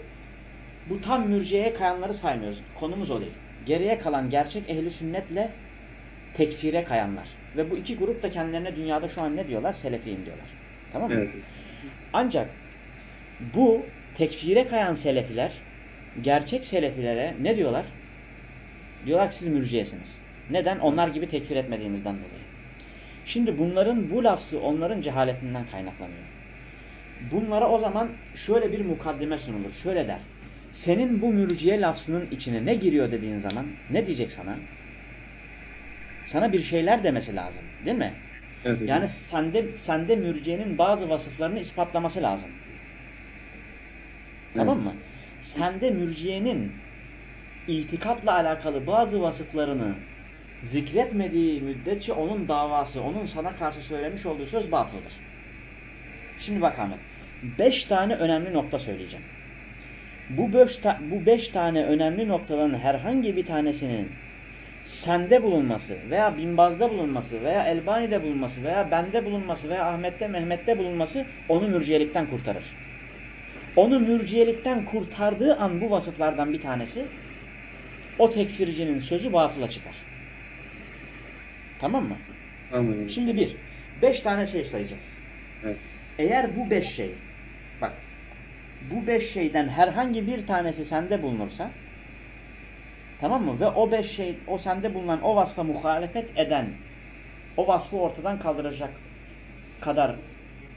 bu tam mürciyeye kayanları saymıyoruz. Konumuz o değil. Geriye kalan gerçek ehli sünnetle tekfire kayanlar. Ve bu iki grup da kendilerine dünyada şu an ne diyorlar? Selefiyim diyorlar. Tamam mı? Evet. Ancak bu tekfire kayan selefiler gerçek selefilere ne diyorlar? Diyorlar ki siz mürciyesiniz. Neden? Onlar gibi tekfir etmediğimizden dolayı. Şimdi bunların bu lafzı onların cehaletinden kaynaklanıyor. Bunlara o zaman şöyle bir mukaddime sunulur. Şöyle der. Senin bu mürciye lafzının içine ne giriyor dediğin zaman ne diyecek sana? Sana bir şeyler demesi lazım. Değil mi? Evet hocam. Yani sende sende mürciyenin bazı vasıflarını ispatlaması lazım. Tamam mı? Sende mürciyenin itikatla alakalı bazı vasıflarını zikretmediği müddetçe onun davası, onun sana karşı söylemiş olduğu söz batıldır. Şimdi bak Ahmet. Beş tane önemli nokta söyleyeceğim. Bu beş, ta bu beş tane önemli noktaların herhangi bir tanesinin sende bulunması veya Binbaz'da bulunması veya Elbani'de bulunması veya bende bulunması veya Ahmet'te Mehmet'te bulunması onu mürciyelikten kurtarır. Onu mürciyelikten kurtardığı an bu vasıflardan bir tanesi o tekfircinin sözü batıla çıkar. Tamam mı? Anladım. Şimdi bir, beş tane şey sayacağız. Evet. Eğer bu beş şey, bak bu beş şeyden herhangi bir tanesi sende bulunursa, tamam mı? Ve o beş şey, o sende bulunan o vasfa muhalefet eden, o vasfı ortadan kaldıracak kadar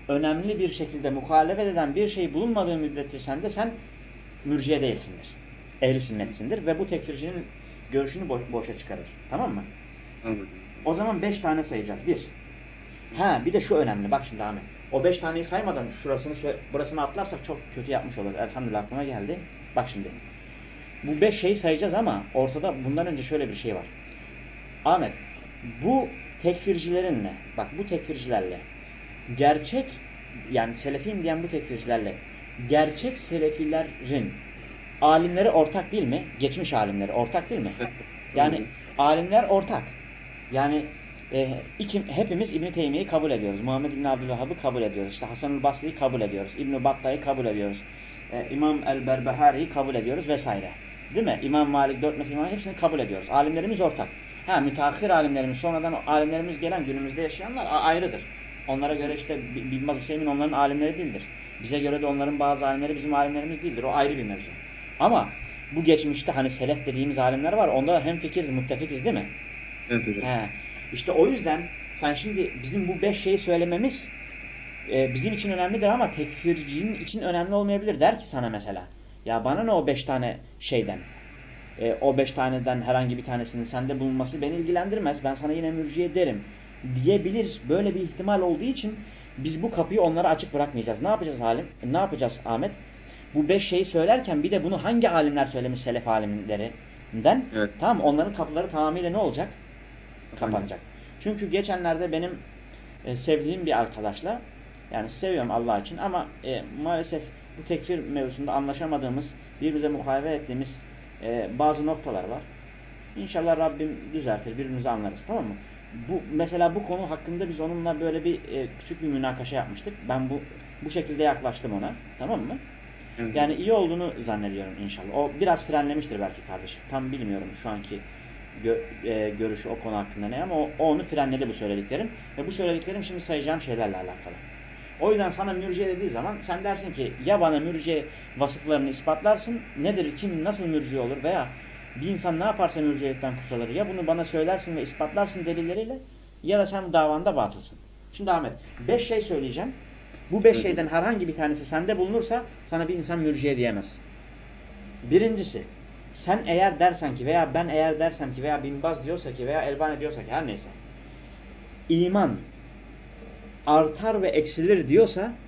önemli bir şekilde muhalefet eden bir şey bulunmadığı müddetçe sende sen mürciye değilsindir. Ehli sünnetsindir ve bu tekfircinin görüşünü boş, boşa çıkarır. Tamam mı? Anladım. O zaman beş tane sayacağız. Bir. Ha bir de şu önemli. Bak şimdi Ahmet. O beş taneyi saymadan şurasını şöyle, burasını atlarsak çok kötü yapmış oluruz. Elhamdülillah aklıma geldi. Bak şimdi. Bu beş şeyi sayacağız ama ortada bundan önce şöyle bir şey var. Ahmet bu tekfircilerinle bak bu tekfircilerle gerçek yani selefiyim diyen bu tekfircilerle gerçek selefilerin alimleri ortak değil mi? Geçmiş alimleri ortak değil mi? Yani alimler ortak. Yani e, iki, hepimiz İbn Teymiye'yi kabul ediyoruz. Muhammed İbn Abdülvahhab'ı kabul ediyoruz. İşte Hasan-ül Basri'yi kabul ediyoruz. İbn Battah'ı kabul ediyoruz. E, İmam el-Berbehari'yi kabul ediyoruz vesaire. Değil mi? İmam Malik, dört mezhep imamı hepsini kabul ediyoruz. Alimlerimiz ortak. Ha müteahhir alimlerimiz, sonradan alimlerimiz gelen günümüzde yaşayanlar ayrıdır. Onlara göre işte Bilmaz Hüseyin onların alimleri değildir. Bize göre de onların bazı alimleri bizim alimlerimiz değildir. O ayrı bir mevzu. Ama bu geçmişte hani selef dediğimiz alimler var. Onda hem fikiriz, müttefikiz değil mi? Evet hocam. He. İşte o yüzden sen şimdi bizim bu beş şeyi söylememiz e, bizim için önemlidir ama tekfircinin için önemli olmayabilir. Der ki sana mesela ya bana ne o beş tane şeyden e, o beş taneden herhangi bir tanesinin sende bulunması beni ilgilendirmez. Ben sana yine mürciye derim diyebilir. Böyle bir ihtimal olduğu için biz bu kapıyı onlara açık bırakmayacağız. Ne yapacağız Halim? E, ne yapacağız Ahmet? Bu beş şeyi söylerken bir de bunu hangi alimler söylemiş selef alimlerinden? Evet. Tamam Onların kapıları tamamıyla ne olacak? Kapanacak. Çünkü geçenlerde benim e, sevdiğim bir arkadaşla yani seviyorum Allah için ama e, maalesef bu tekfir mevzusunda anlaşamadığımız, birbirimize muhalefet ettiğimiz e, bazı noktalar var. İnşallah Rabbim düzeltir, birbirimizi anlarız tamam mı? Bu mesela bu konu hakkında biz onunla böyle bir e, küçük bir münakaşa yapmıştık. Ben bu bu şekilde yaklaştım ona. Tamam mı? Yani iyi olduğunu zannediyorum inşallah. O biraz frenlemiştir belki kardeşim. Tam bilmiyorum şu anki gö e, görüşü o konu hakkında ne ama o, o onu frenledi bu söylediklerim. Ve bu söylediklerim şimdi sayacağım şeylerle alakalı. O yüzden sana mürciye dediği zaman sen dersin ki ya bana mürciye vasıflarını ispatlarsın nedir, kim nasıl mürciye olur veya bir insan ne yaparsa mürciyelikten kurtulur. Ya bunu bana söylersin ve ispatlarsın delilleriyle ya da sen davanda batılsın. Şimdi Ahmet beş şey söyleyeceğim. Bu beş şeyden herhangi bir tanesi sende bulunursa sana bir insan mürciye diyemez. Birincisi sen eğer dersen ki veya ben eğer dersem ki veya Binbaz diyorsa ki veya Elbani diyorsa ki her neyse iman artar ve eksilir diyorsa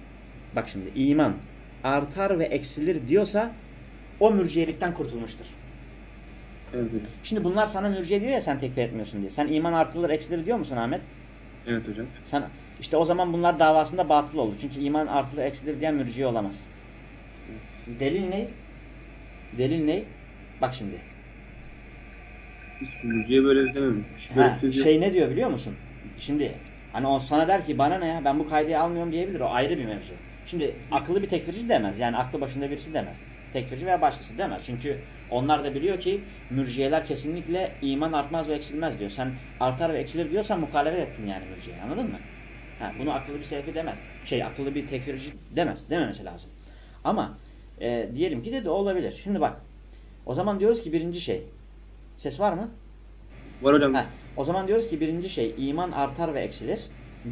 bak şimdi iman artar ve eksilir diyorsa o mürciyelikten kurtulmuştur. Evet hocam. Şimdi bunlar sana mürciye diyor ya sen tekfir etmiyorsun diye. Sen iman artılır eksilir diyor musun Ahmet? Evet hocam. Sen işte o zaman bunlar davasında batıl olur. Çünkü iman artılır eksilir diyen mürciye olamaz. Delil ne? Delil ne? Bak şimdi. Hiç Mürciye böyle dememiş. Söz yok. şey ne diyor biliyor musun? Şimdi hani o sana der ki bana ne ya ben bu kaydı almıyorum diyebilir. O ayrı bir mevzu. Şimdi akıllı bir tekfirci demez. Yani aklı başında birisi demez. Tekfirci veya başkası demez. Çünkü onlar da biliyor ki mürciyeler kesinlikle iman artmaz ve eksilmez diyor. Sen artar ve eksilir diyorsan muhalefet ettin yani mürciyeye. Anladın mı? Ha, bunu akıllı bir selefi demez. Şey akıllı bir tekfirci demez. Dememesi lazım. Ama e, diyelim ki dedi olabilir. Şimdi bak. O zaman diyoruz ki birinci şey. Ses var mı? Var hocam. Heh, o zaman diyoruz ki birinci şey iman artar ve eksilir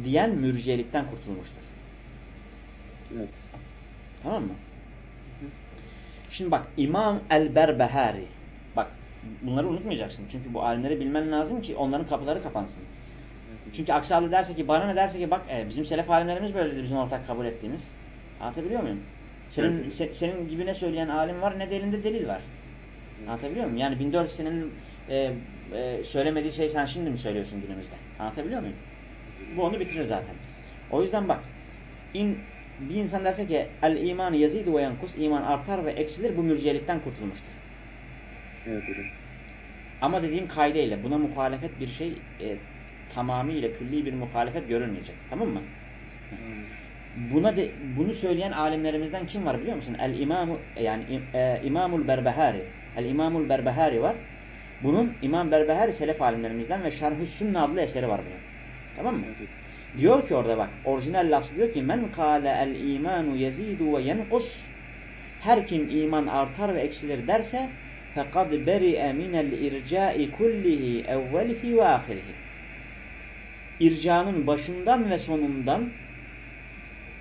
diyen mürciyelikten kurtulmuştur. Evet. Tamam mı? Şimdi bak İmam el-Berbehari bak bunları unutmayacaksın. Çünkü bu alimleri bilmen lazım ki onların kapıları kapansın. Çünkü aksi halde derse ki bana ne derse ki bak e, bizim selef alimlerimiz böyledir bizim ortak kabul ettiğimiz. Anlatabiliyor muyum? Senin Evet. se- senin gibi ne söyleyen alim var ne de elinde delil var. Anlatabiliyor muyum? Yani 1400 senenin e, e, söylemediği şey sen şimdi mi söylüyorsun günümüzde? Anlatabiliyor muyum? Bu onu bitirir zaten. O yüzden bak in, bir insan derse ki el imanı yazidu ve yankus iman artar ve eksilir bu mürciyelikten kurtulmuştur. Evet hocam. Ama dediğim kaideyle buna muhalefet bir şey e, tamamıyla külli bir muhalefet görülmeyecek. Tamam mı? Buna de, bunu söyleyen alimlerimizden kim var biliyor musun? El İmamu yani e, İmamul Berbehari. El İmamul Berbehari var. Bunun İmam Berbehari selef alimlerimizden ve Şerh-ü Sünne adlı eseri var bunun. Tamam mı? Evet. Diyor ki orada bak orijinal lafzı diyor ki men kâle el imanu yezidu ve yenkus her kim iman artar ve eksilir derse fekad beri'e minel irca'i kullihi evvelihi ve ahirihi ircanın başından ve sonundan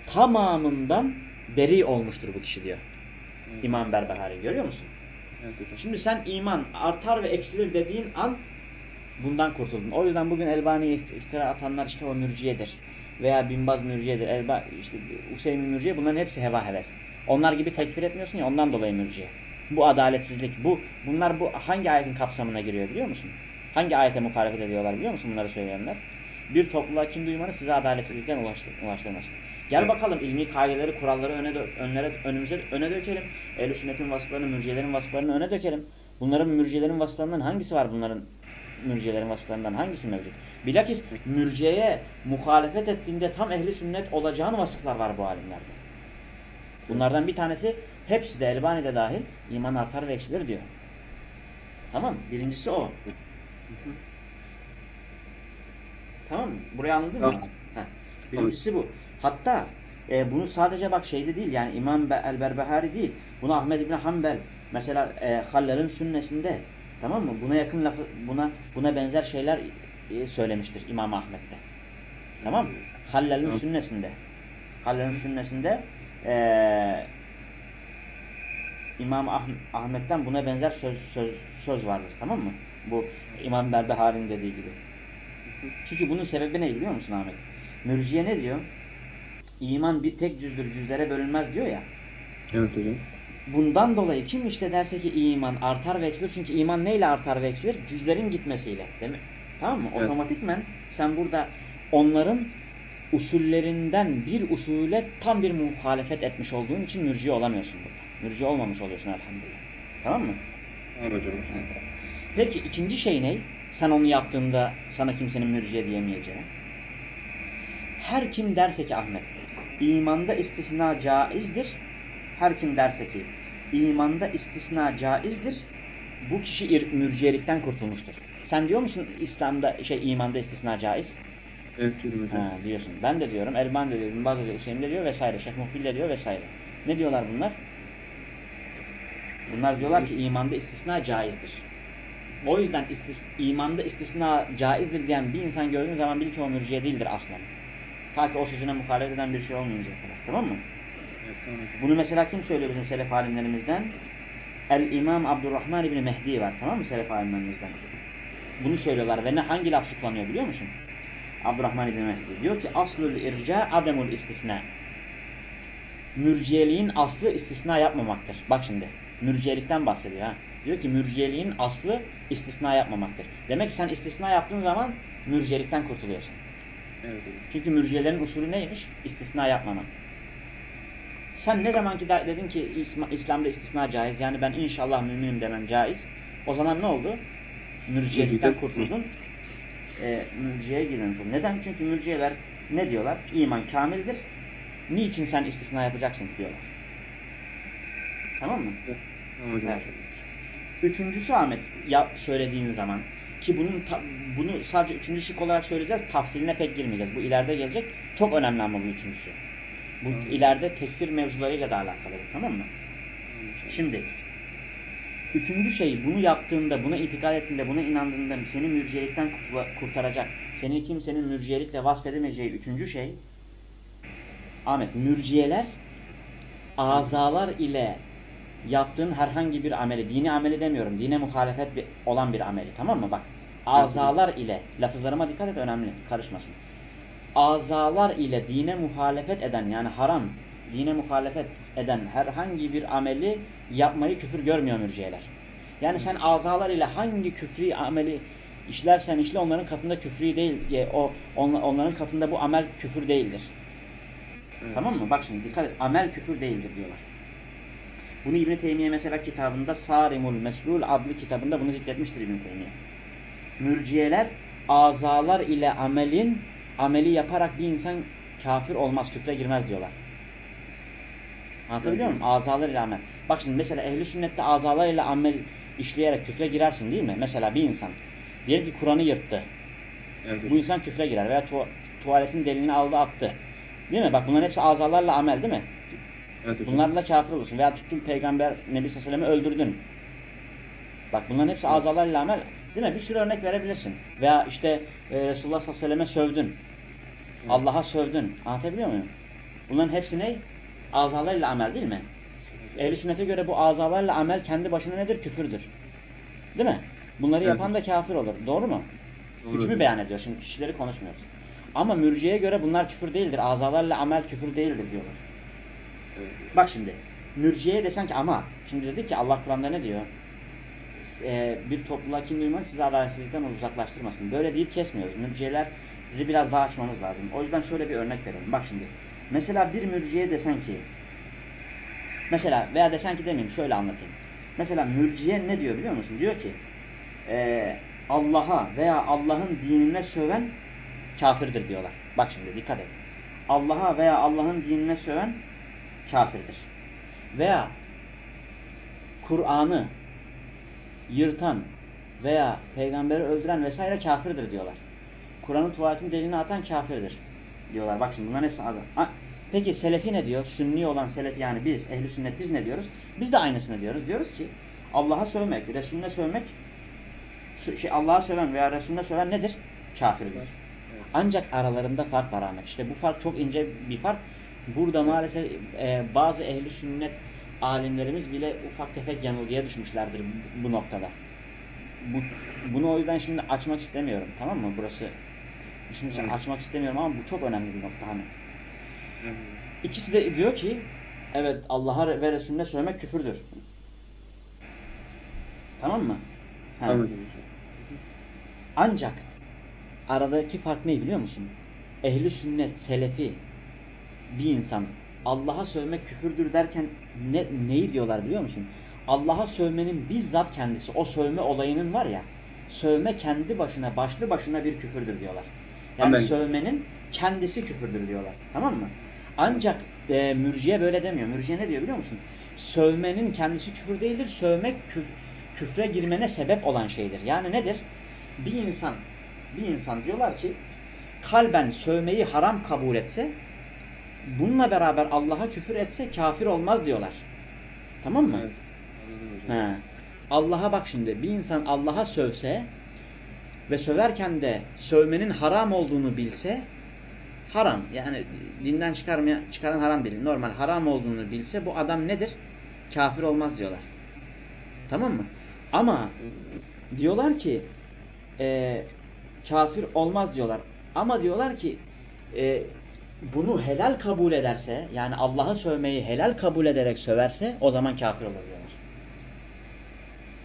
tamamından beri olmuştur bu kişi diyor. İmam Berbehari görüyor musun? Şimdi sen iman artar ve eksilir dediğin an bundan kurtuldun. O yüzden bugün Elbani'ye iftira atanlar işte o mürciyedir. Veya Binbaz mürciyedir. Elba, işte Hüseyin mürciye bunların hepsi heva heves. Onlar gibi tekfir etmiyorsun ya ondan dolayı mürciye. Bu adaletsizlik. Bu bunlar bu hangi ayetin kapsamına giriyor biliyor musun? Hangi ayete muhalefet ediyorlar biliyor musun bunları söyleyenler? Bir topluluğa kim duymanı size adaletsizlikten ulaştır, ulaştırmasın. Gel bakalım ilmi kaideleri, kuralları öne önlere, önümüze öne dökelim. Ehl-i sünnetin vasıflarını, mürciyelerin vasıflarını öne dökelim. Bunların mürciyelerin vasıflarından hangisi var bunların mürciyelerin vasıflarından hangisi mevcut? Bilakis mürciyeye muhalefet ettiğinde tam ehli sünnet olacağın vasıflar var bu alimlerde. Bunlardan bir tanesi hepsi de Elbani'de dahil iman artar ve eksilir diyor. Tamam? Birincisi o. Tamam mı? Burayı anladın mı? Heh. Birincisi bu. Hatta e, bunu sadece bak şeyde değil yani İmam Be- el-Berbehari değil. Bunu Ahmed İbni Hanbel mesela e, Haller'in sünnesinde tamam mı? Buna yakın lafı buna buna benzer şeyler e, söylemiştir İmam Ahmet'te. Tamam mı? Haller'in Tamam. sünnesinde. Haller'in sünnesinde e, İmam Ah- Ahmet'ten buna benzer söz, söz, söz vardır. Tamam mı? Bu İmam Berbehari'nin dediği gibi. Çünkü bunun sebebi ne biliyor musun Ahmet? Mürciye ne diyor? İman bir tek cüzdür, cüzlere bölünmez diyor ya. Evet hocam. Bundan dolayı kim işte derse ki iman artar ve eksilir. Çünkü iman neyle artar ve eksilir? Cüzlerin gitmesiyle. Değil mi? Tamam mı? Evet. Otomatikmen sen burada onların usullerinden bir usule tam bir muhalefet etmiş olduğun için mürciye olamıyorsun burada. Mürciye olmamış oluyorsun elhamdülillah. Tamam mı? Tamam hocam. Peki ikinci şey ne? Sen onu yaptığında sana kimsenin mürciye diyemeyeceği. Her kim derse ki Ahmet, imanda istisna caizdir. Her kim derse ki imanda istisna caizdir. Bu kişi mürciyelikten kurtulmuştur. Sen diyor musun İslam'da şey imanda istisna caiz? Evet diyorum. Ha, diyorsun. Ben de diyorum. Elban de diyor. Zimbaz de diyor. Hüseyin de diyor vesaire. Şeyh Muhbil de diyor vesaire. Ne diyorlar bunlar? Bunlar diyorlar ki imanda istisna caizdir. O yüzden istis imanda istisna caizdir diyen bir insan gördüğün zaman bil ki o mürciye değildir aslen. Ta ki o sözüne muhalefet eden bir şey olmayıncaya kadar. Tamam mı? Evet tamam hocam. Bunu mesela kim söylüyor bizim selef alimlerimizden? El-İmam Abdurrahman İbni Mehdi var. Tamam mı selef alimlerimizden? Bunu söylüyorlar ve ne hangi laf kullanıyor biliyor musun? Abdurrahman İbni Mehdi diyor ki aslul irca ademul istisna. Mürciyeliğin aslı istisna yapmamaktır. Bak şimdi mürciyelikten bahsediyor ha. Diyor ki mürciyeliğin aslı istisna yapmamaktır. Demek ki sen istisna yaptığın zaman mürciyelikten kurtuluyorsun. Evet. Çünkü mürciyelerin usulü neymiş? İstisna yapmamak. Sen ne zamanki de- dedin ki İslam'da istisna caiz yani ben inşallah müminim demem caiz. O zaman ne oldu? Mürciyelikten kurtuldun. E, mürciyeye girmemiş oldun. Neden? Çünkü mürciyeler ne diyorlar? İman kamildir. Niçin sen istisna yapacaksın ki diyorlar. Tamam mı? Evet. Tamam. Evet. Üçüncüsü Ahmet ya söylediğin zaman ki bunun bunu sadece üçüncü şık olarak söyleyeceğiz. Tafsiline pek girmeyeceğiz. Bu ileride gelecek. Çok önemli ama bu üçüncüsü. Bu Tamam. ileride tekfir mevzularıyla da alakalı. Tamam mı? Şimdi üçüncü şey bunu yaptığında, buna itikad ettiğinde, buna inandığında seni mürciyelikten kurtaracak. Seni kimsenin mürciyelikle vasfedemeyeceği üçüncü şey Ahmet, mürciyeler azalar ile yaptığın herhangi bir ameli, dini ameli demiyorum, dine muhalefet bir- olan bir ameli tamam mı? Bak, azalar ile, lafızlarıma dikkat et önemli, karışmasın. Azalar ile dine muhalefet eden yani haram, dine muhalefet eden herhangi bir ameli yapmayı küfür görmüyor mürciyeler. Yani sen azalar ile hangi küfri ameli işlersen işle onların katında küfri değil, e, o on- onların katında bu amel küfür değildir. Evet. Tamam mı? Bak şimdi dikkat et. Amel küfür değildir diyorlar. Bunu İbn Teymiye mesela kitabında Sarimul Meslul adlı kitabında bunu zikretmiştir İbn Teymiye. Mürciyeler azalar ile amelin ameli yaparak bir insan kafir olmaz, küfre girmez diyorlar. Anlatabiliyor muyum? Azalar ile amel. Bak şimdi mesela ehli sünnette azalar ile amel işleyerek küfre girersin değil mi? Mesela bir insan diyelim ki Kur'an'ı yırttı. Evet. Bu insan küfre girer veya tu tuvaletin delini aldı attı. Değil mi? Bak bunların hepsi azalarla amel değil mi? Evet hocam. Bunlarla kafir olursun. Veya tuttun peygamber Nebi Sallallahu Aleyhi ve Sellem'i öldürdün. Bak bunların hepsi azalarla amel. Değil mi? Bir sürü örnek verebilirsin. Veya işte e, Resulullah sallallahu aleyhi ve selleme sövdün. Allah'a sövdün. Anlatabiliyor muyum? Bunların hepsi ne? Azalarla amel değil mi? Ehl-i sünnete göre bu azalarla amel kendi başına nedir? Küfürdür. Değil mi? Bunları Evet. yapan da kafir olur. Doğru mu? Doğru Hükmü beyan ediyor. Şimdi kişileri konuşmuyoruz. Ama mürciye göre bunlar küfür değildir. Azalarla amel küfür değildir diyorlar. Bak şimdi. Mürciye desen ki ama şimdi dedi ki Allah Kur'an'da ne diyor? Ee, bir topluluğa kim duymaz sizi adaletsizlikten uzaklaştırmasın. Böyle deyip kesmiyoruz. Mürciyeleri biraz daha açmamız lazım. O yüzden şöyle bir örnek verelim. Bak şimdi. Mesela bir mürciye desen ki mesela veya desen ki demeyeyim şöyle anlatayım. Mesela mürciye ne diyor biliyor musun? Diyor ki ee, Allah'a veya Allah'ın dinine söven kafirdir diyorlar. Bak şimdi dikkat et. Allah'a veya Allah'ın dinine söven kafirdir. Veya Kur'an'ı yırtan veya peygamberi öldüren vesaire kafirdir diyorlar. Kur'an'ın tuvaletin delini atan kafirdir diyorlar. Bak şimdi bunların hepsi adı. Ha, Peki Selefi ne diyor? Sünni olan Selefi yani biz, ehli sünnet biz ne diyoruz? Biz de aynısını diyoruz. Diyoruz ki Allah'a sövmek, Resulüne sövmek sö- şey Allah'a söven veya Resulüne söven nedir? Kafirdir. Ancak aralarında fark var Ahmet. İşte bu fark çok ince bir fark. Burada maalesef e, bazı ehli sünnet alimlerimiz bile ufak tefek yanılgıya düşmüşlerdir bu, noktada. Bu, bunu o yüzden şimdi açmak istemiyorum. Tamam mı? Burası şimdi Evet. açmak istemiyorum ama bu çok önemli bir nokta Ahmet. Evet. İkisi de diyor ki evet Allah'a ve Resulüne söylemek küfürdür. Tamam mı? Ha. Ancak aradaki fark ne biliyor musun? Ehli sünnet, selefi bir insan Allah'a sövmek küfürdür derken ne, neyi diyorlar biliyor musun? Allah'a sövmenin bizzat kendisi, o sövme olayının var ya, sövme kendi başına, başlı başına bir küfürdür diyorlar. Yani Amen. sövmenin kendisi küfürdür diyorlar. Tamam mı? Ancak e, mürciye böyle demiyor. Mürciye ne diyor biliyor musun? Sövmenin kendisi küfür değildir. Sövmek küf- küfre girmene sebep olan şeydir. Yani nedir? Bir insan bir insan diyorlar ki kalben sövmeyi haram kabul etse bununla beraber Allah'a küfür etse kafir olmaz diyorlar. Tamam mı? Evet. He. Allah'a bak şimdi bir insan Allah'a sövse ve söverken de sövmenin haram olduğunu bilse haram yani dinden çıkarmaya, çıkaran haram değil normal haram olduğunu bilse bu adam nedir? Kafir olmaz diyorlar. Tamam mı? Ama diyorlar ki e, kafir olmaz diyorlar. Ama diyorlar ki e, bunu helal kabul ederse yani Allah'a sövmeyi helal kabul ederek söverse o zaman kafir olur diyorlar.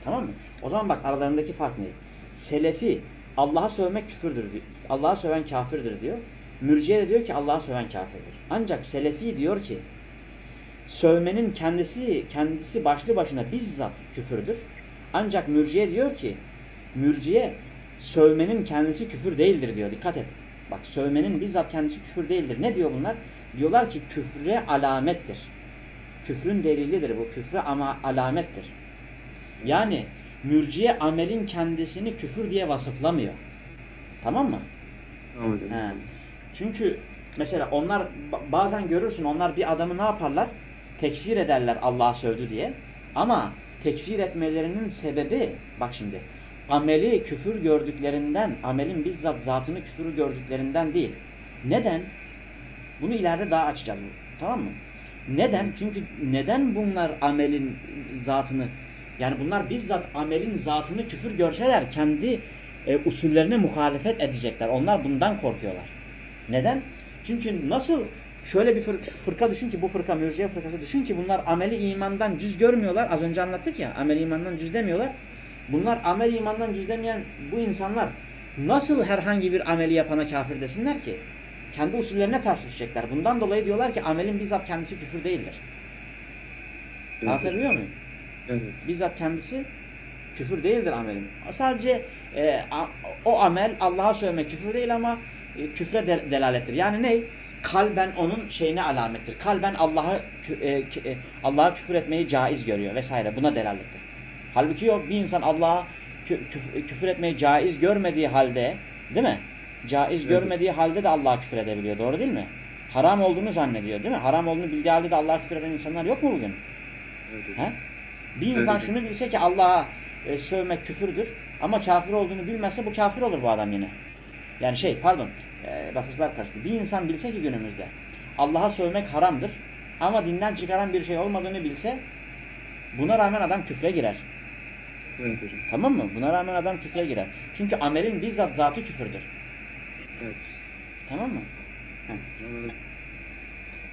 Tamam mı? O zaman bak aralarındaki fark ne? Selefi Allah'a sövmek küfürdür. Allah'a söven kafirdir diyor. Mürciye de diyor ki Allah'a söven kafirdir. Ancak Selefi diyor ki sövmenin kendisi kendisi başlı başına bizzat küfürdür. Ancak mürciye diyor ki mürciye sövmenin kendisi küfür değildir diyor. Dikkat et. Bak sövmenin bizzat kendisi küfür değildir. Ne diyor bunlar? Diyorlar ki küfre alamettir. Küfrün delilidir bu. Küfre ama alamettir. Yani mürciye amelin kendisini küfür diye vasıflamıyor. Tamam mı? Tamam. He. Çünkü mesela onlar ba- bazen görürsün onlar bir adamı ne yaparlar? Tekfir ederler Allah'a sövdü diye. Ama tekfir etmelerinin sebebi bak şimdi ameli küfür gördüklerinden, amelin bizzat zatını küfür gördüklerinden değil. Neden? Bunu ileride daha açacağız. Tamam mı? Neden? Çünkü neden bunlar amelin zatını yani bunlar bizzat amelin zatını küfür görseler kendi e, usullerine muhalefet edecekler. Onlar bundan korkuyorlar. Neden? Çünkü nasıl şöyle bir fır- fırka düşün ki bu fırka mürciye fırkası düşün ki bunlar ameli imandan cüz görmüyorlar. Az önce anlattık ya ameli imandan cüz demiyorlar. Bunlar amel imandan cüz demeyen bu insanlar nasıl herhangi bir ameli yapana kafir desinler ki? Kendi usullerine ters düşecekler. Bundan dolayı diyorlar ki amelin bizzat kendisi küfür değildir. Evet. Anlatabiliyor muyum? Evet. Bizzat kendisi küfür değildir amelin. Sadece e, a, o amel Allah'a söylemek küfür değil ama e, küfre de, delalettir. Yani ne? Kalben onun şeyine alamettir. Kalben Allah'a e, e, Allah'a küfür etmeyi caiz görüyor vesaire. Buna delalettir. Halbuki yok bir insan Allah'a kü, küf, küfür etmeyi caiz görmediği halde, değil mi? Caiz Evet. görmediği halde de Allah'a küfür edebiliyor. Doğru değil mi? Haram olduğunu zannediyor, değil mi? Haram olduğunu bildiği halde de Allah'a küfür eden insanlar yok mu bugün? Evet. He? Bir insan Evet. şunu bilse ki Allah'a e, sövmek küfürdür ama kafir olduğunu bilmezse bu kafir olur bu adam yine. Yani şey pardon e, lafızlar karıştı. Bir insan bilse ki günümüzde Allah'a sövmek haramdır ama dinden çıkaran bir şey olmadığını bilse buna rağmen adam küfre girer. Evet hocam. Tamam mı? Buna rağmen adam küfre girer. Çünkü amelin bizzat zatı küfürdür. Evet. Tamam mı?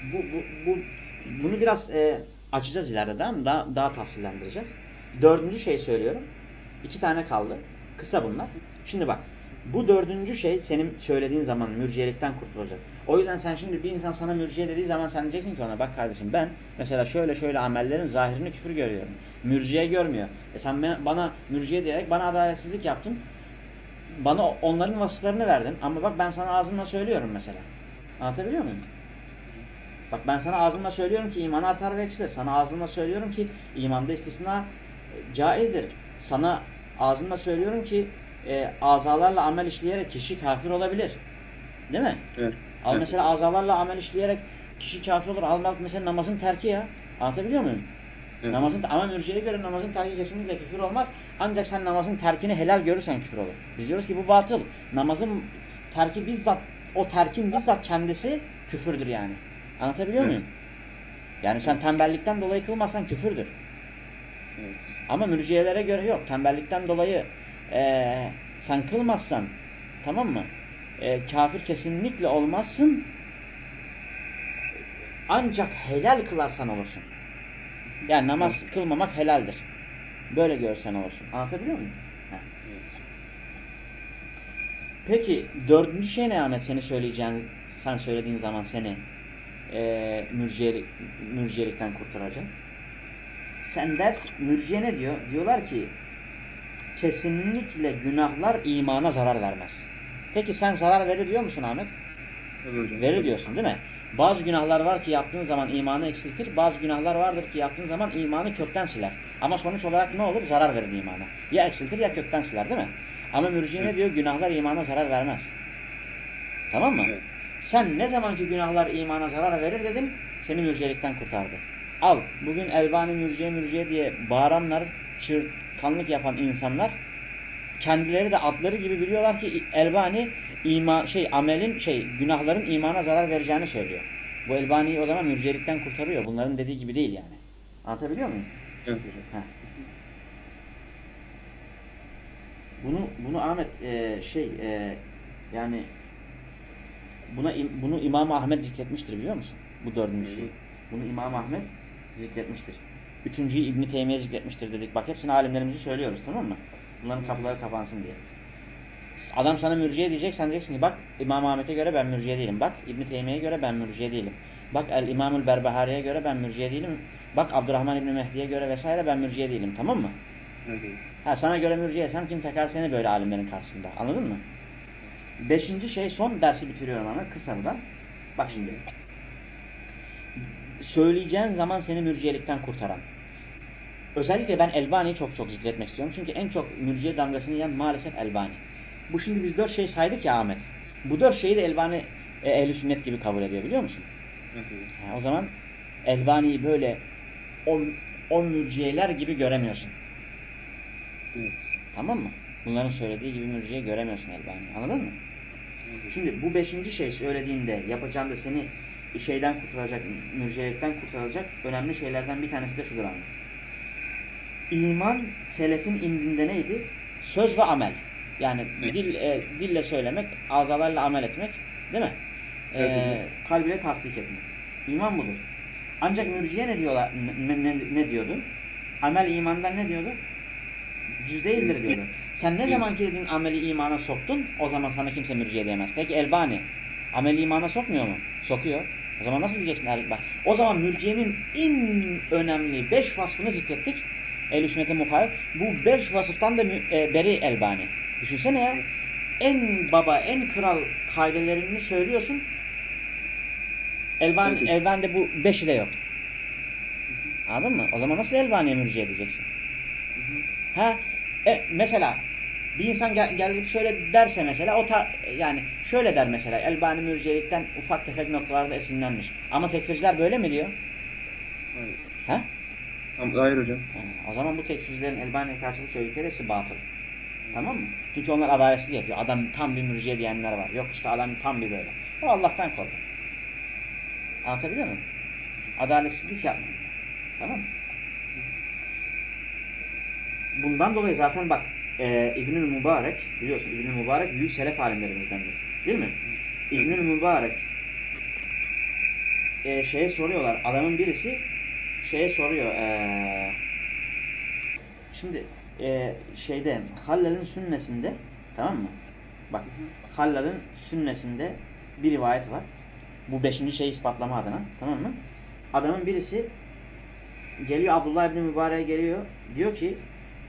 Bu, bu, bu bunu biraz e, açacağız ileride değil mi? Daha, daha tafsillendireceğiz. Dördüncü şey söylüyorum. İki tane kaldı. Kısa bunlar. Şimdi bak. Bu dördüncü şey senin söylediğin zaman mürciyelikten kurtulacak. O yüzden sen şimdi bir insan sana mürciye dediği zaman sen diyeceksin ki ona bak kardeşim ben mesela şöyle şöyle amellerin zahirini küfür görüyorum. Mürciye görmüyor. E sen bana mürciye diyerek bana adaletsizlik yaptın. Bana onların vasıflarını verdin. Ama bak ben sana ağzımla söylüyorum mesela. Anlatabiliyor muyum? Bak ben sana ağzımla söylüyorum ki iman artar ve eksilir. Sana ağzımla söylüyorum ki imanda istisna e, caizdir. Sana ağzımla söylüyorum ki e, azalarla amel işleyerek kişi kafir olabilir. Değil mi? Evet. Al mesela azalarla amel işleyerek kişi kafir olur. Al mesela namazın terki ya. Anlatabiliyor muyum? Evet. Namazın ama mürciye göre namazın terki kesinlikle küfür olmaz. Ancak sen namazın terkini helal görürsen küfür olur. Biz diyoruz ki bu batıl. Namazın terki bizzat o terkin bizzat kendisi küfürdür yani. Anlatabiliyor Evet. muyum? Yani sen tembellikten dolayı kılmazsan küfürdür. Evet. Ama mürciyelere göre yok. Tembellikten dolayı eee, sen kılmazsan tamam mı? Eee, kafir kesinlikle olmazsın. Ancak helal kılarsan olursun. Yani namaz kılmamak helaldir. Böyle görsen olursun. Anlatabiliyor muyum? Evet. Peki dördüncü şey ne Ahmet seni söyleyeceğin, sen söylediğin zaman seni eee mürciyelik, mürciyelikten kurtaracak? Sen ders, mürciye ne diyor? Diyorlar ki kesinlikle günahlar imana zarar vermez. Peki sen zarar verir diyor musun Ahmet? Hocam. Verir diyorsun değil mi? Bazı günahlar var ki yaptığın zaman imanı eksiltir. Bazı günahlar vardır ki yaptığın zaman imanı kökten siler. Ama sonuç olarak ne olur? Zarar verir imana. Ya eksiltir ya kökten siler değil mi? Ama mürciye ne Evet. diyor? Günahlar imana zarar vermez. Tamam mı? Evet. Sen ne zamanki günahlar imana zarar verir dedim, seni mürciyelikten kurtardı. Al, bugün Elbani mürciye mürciye diye bağıranlar, çırtkanlık yapan insanlar kendileri de adları gibi biliyorlar ki Elbani ima şey amelin şey günahların imana zarar vereceğini söylüyor. Bu Elbani'yi o zaman mürciyelikten kurtarıyor. Bunların dediği gibi değil yani. Anlatabiliyor muyum? Evet hocam. Bunu bunu Ahmet e, şey e, yani buna im- bunu İmam Ahmet zikretmiştir biliyor musun? Bu dördüncü şeyi. Bunu İmam Ahmet zikretmiştir. Üçüncüyü İbn Teymiye zikretmiştir dedik. Bak hepsini alimlerimizi söylüyoruz tamam mı? Bunların kapıları kapansın diye. Adam sana mürciye diyecek, sen diyeceksin ki bak İmam Ahmet'e göre ben mürciye değilim. Bak İbn Teymiye'ye göre ben mürciye değilim. Bak El İmamül Berbehari'ye göre ben mürciye değilim. Bak Abdurrahman İbni Mehdi'ye göre vesaire ben mürciye değilim tamam mı? Evet hocam. Ha sana göre mürciyesem kim takar seni böyle alimlerin karşısında. Anladın mı? Beşinci şey son dersi bitiriyorum ama kısadan. Bak şimdi. Söyleyeceğin zaman seni mürciyelikten kurtaran. Özellikle ben Elbani'yi çok çok zikretmek istiyorum. Çünkü en çok mürciye damgasını yiyen maalesef Elbani. Bu şimdi biz dört şey saydık ya Ahmet. Bu dört şeyi de Elbani e, ehl sünnet gibi kabul ediyor biliyor musun? Hocam. Ha, o zaman Elbani'yi böyle o, o mürciyeler gibi göremiyorsun. Evet. Tamam mı? Bunların söylediği gibi mürciye göremiyorsun Elbani. Anladın mı? Evet. Şimdi bu beşinci şey söylediğinde yapacağım da seni şeyden kurtaracak, mürciyelikten kurtaracak önemli şeylerden bir tanesi de şudur Ahmet. İman selefin indinde neydi? Söz ve amel. Yani Evet. dil, e, dille söylemek, azalarla amel etmek değil mi? E, Evet, kalbiyle tasdik etmek. İman budur. Ancak mürciye ne diyorlar? Ne, ne, ne diyordu? Amel imandan ne diyordu? Cüz değildir diyordu. Sen ne Evet. zaman ki dedin ameli imana soktun o zaman sana kimse mürciye diyemez. Peki Elbani ameli imana sokmuyor mu? Sokuyor. O zaman nasıl diyeceksin ehl bak. O zaman mürciyenin en önemli beş vasfını zikrettik. Ehl-i sünnete mukayyet. Bu beş vasıftan da e, beri Elbani. Düşünsene ya. En baba, en kral kaidelerini söylüyorsun. Elbani, Evet. Elbani'de bu beşi de yok. Anladın mı? O zaman nasıl Elbani'ye mürciye diyeceksin? Ha? E, mesela bir insan gel, gelip şöyle derse mesela o yani şöyle der mesela Elbani mürciyelikten ufak tefek noktalarda esinlenmiş. Ama tekfirciler böyle mi diyor? Hayır. Ha? Hayır hocam. Ha, O zaman bu tekfircilerin Elbani'ye karşılık söyledikleri hepsi batıl. Tamam mı? Çünkü onlar adaletsizlik yapıyor. Adam tam bir mürciye diyenler var. Yok işte adam tam bir böyle. O Allah'tan korkar. Anlatabiliyor muyum? Adaletsizlik yapmıyor. Tamam mı? Bundan dolayı zaten bak e, İbnül Mübarek biliyorsun İbnül Mübarek büyük selef alimlerimizdendir. Değil mi? İbnül Mübarek e, şeye soruyorlar. Adamın birisi şeye soruyor. E, şimdi e, şeyde Hallal'in sünnesinde tamam mı? Bak Hallal'in sünnesinde bir rivayet var. Bu beşinci şeyi ispatlama adına. Tamam mı? Adamın birisi geliyor Abdullah İbni Mübarek'e geliyor. Diyor ki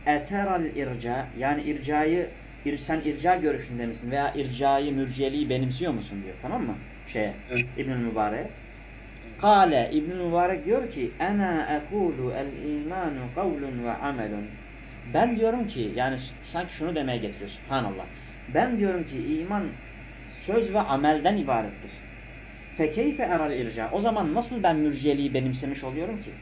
eteral irca yani ircayı ir, sen irca görüşünde misin veya ircayı mürciyeliği benimsiyor musun diyor. Tamam mı? Şeye Evet. İbnül Mübarek. Kale İbnül Mübarek diyor ki ana ekulu el imanu kavlun ve amelun. Ben diyorum ki yani sanki şunu demeye getiriyor subhanallah. Ben diyorum ki iman söz ve amelden ibarettir. Fekeyfe eral irca. O zaman nasıl ben mürciyeliği benimsemiş oluyorum ki?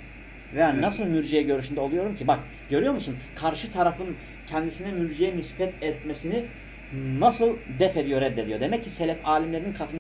Veya Evet. nasıl mürciye görüşünde oluyorum ki? Bak görüyor musun? Karşı tarafın kendisine mürciye nispet etmesini nasıl def ediyor, reddediyor. Demek ki selef alimlerinin katında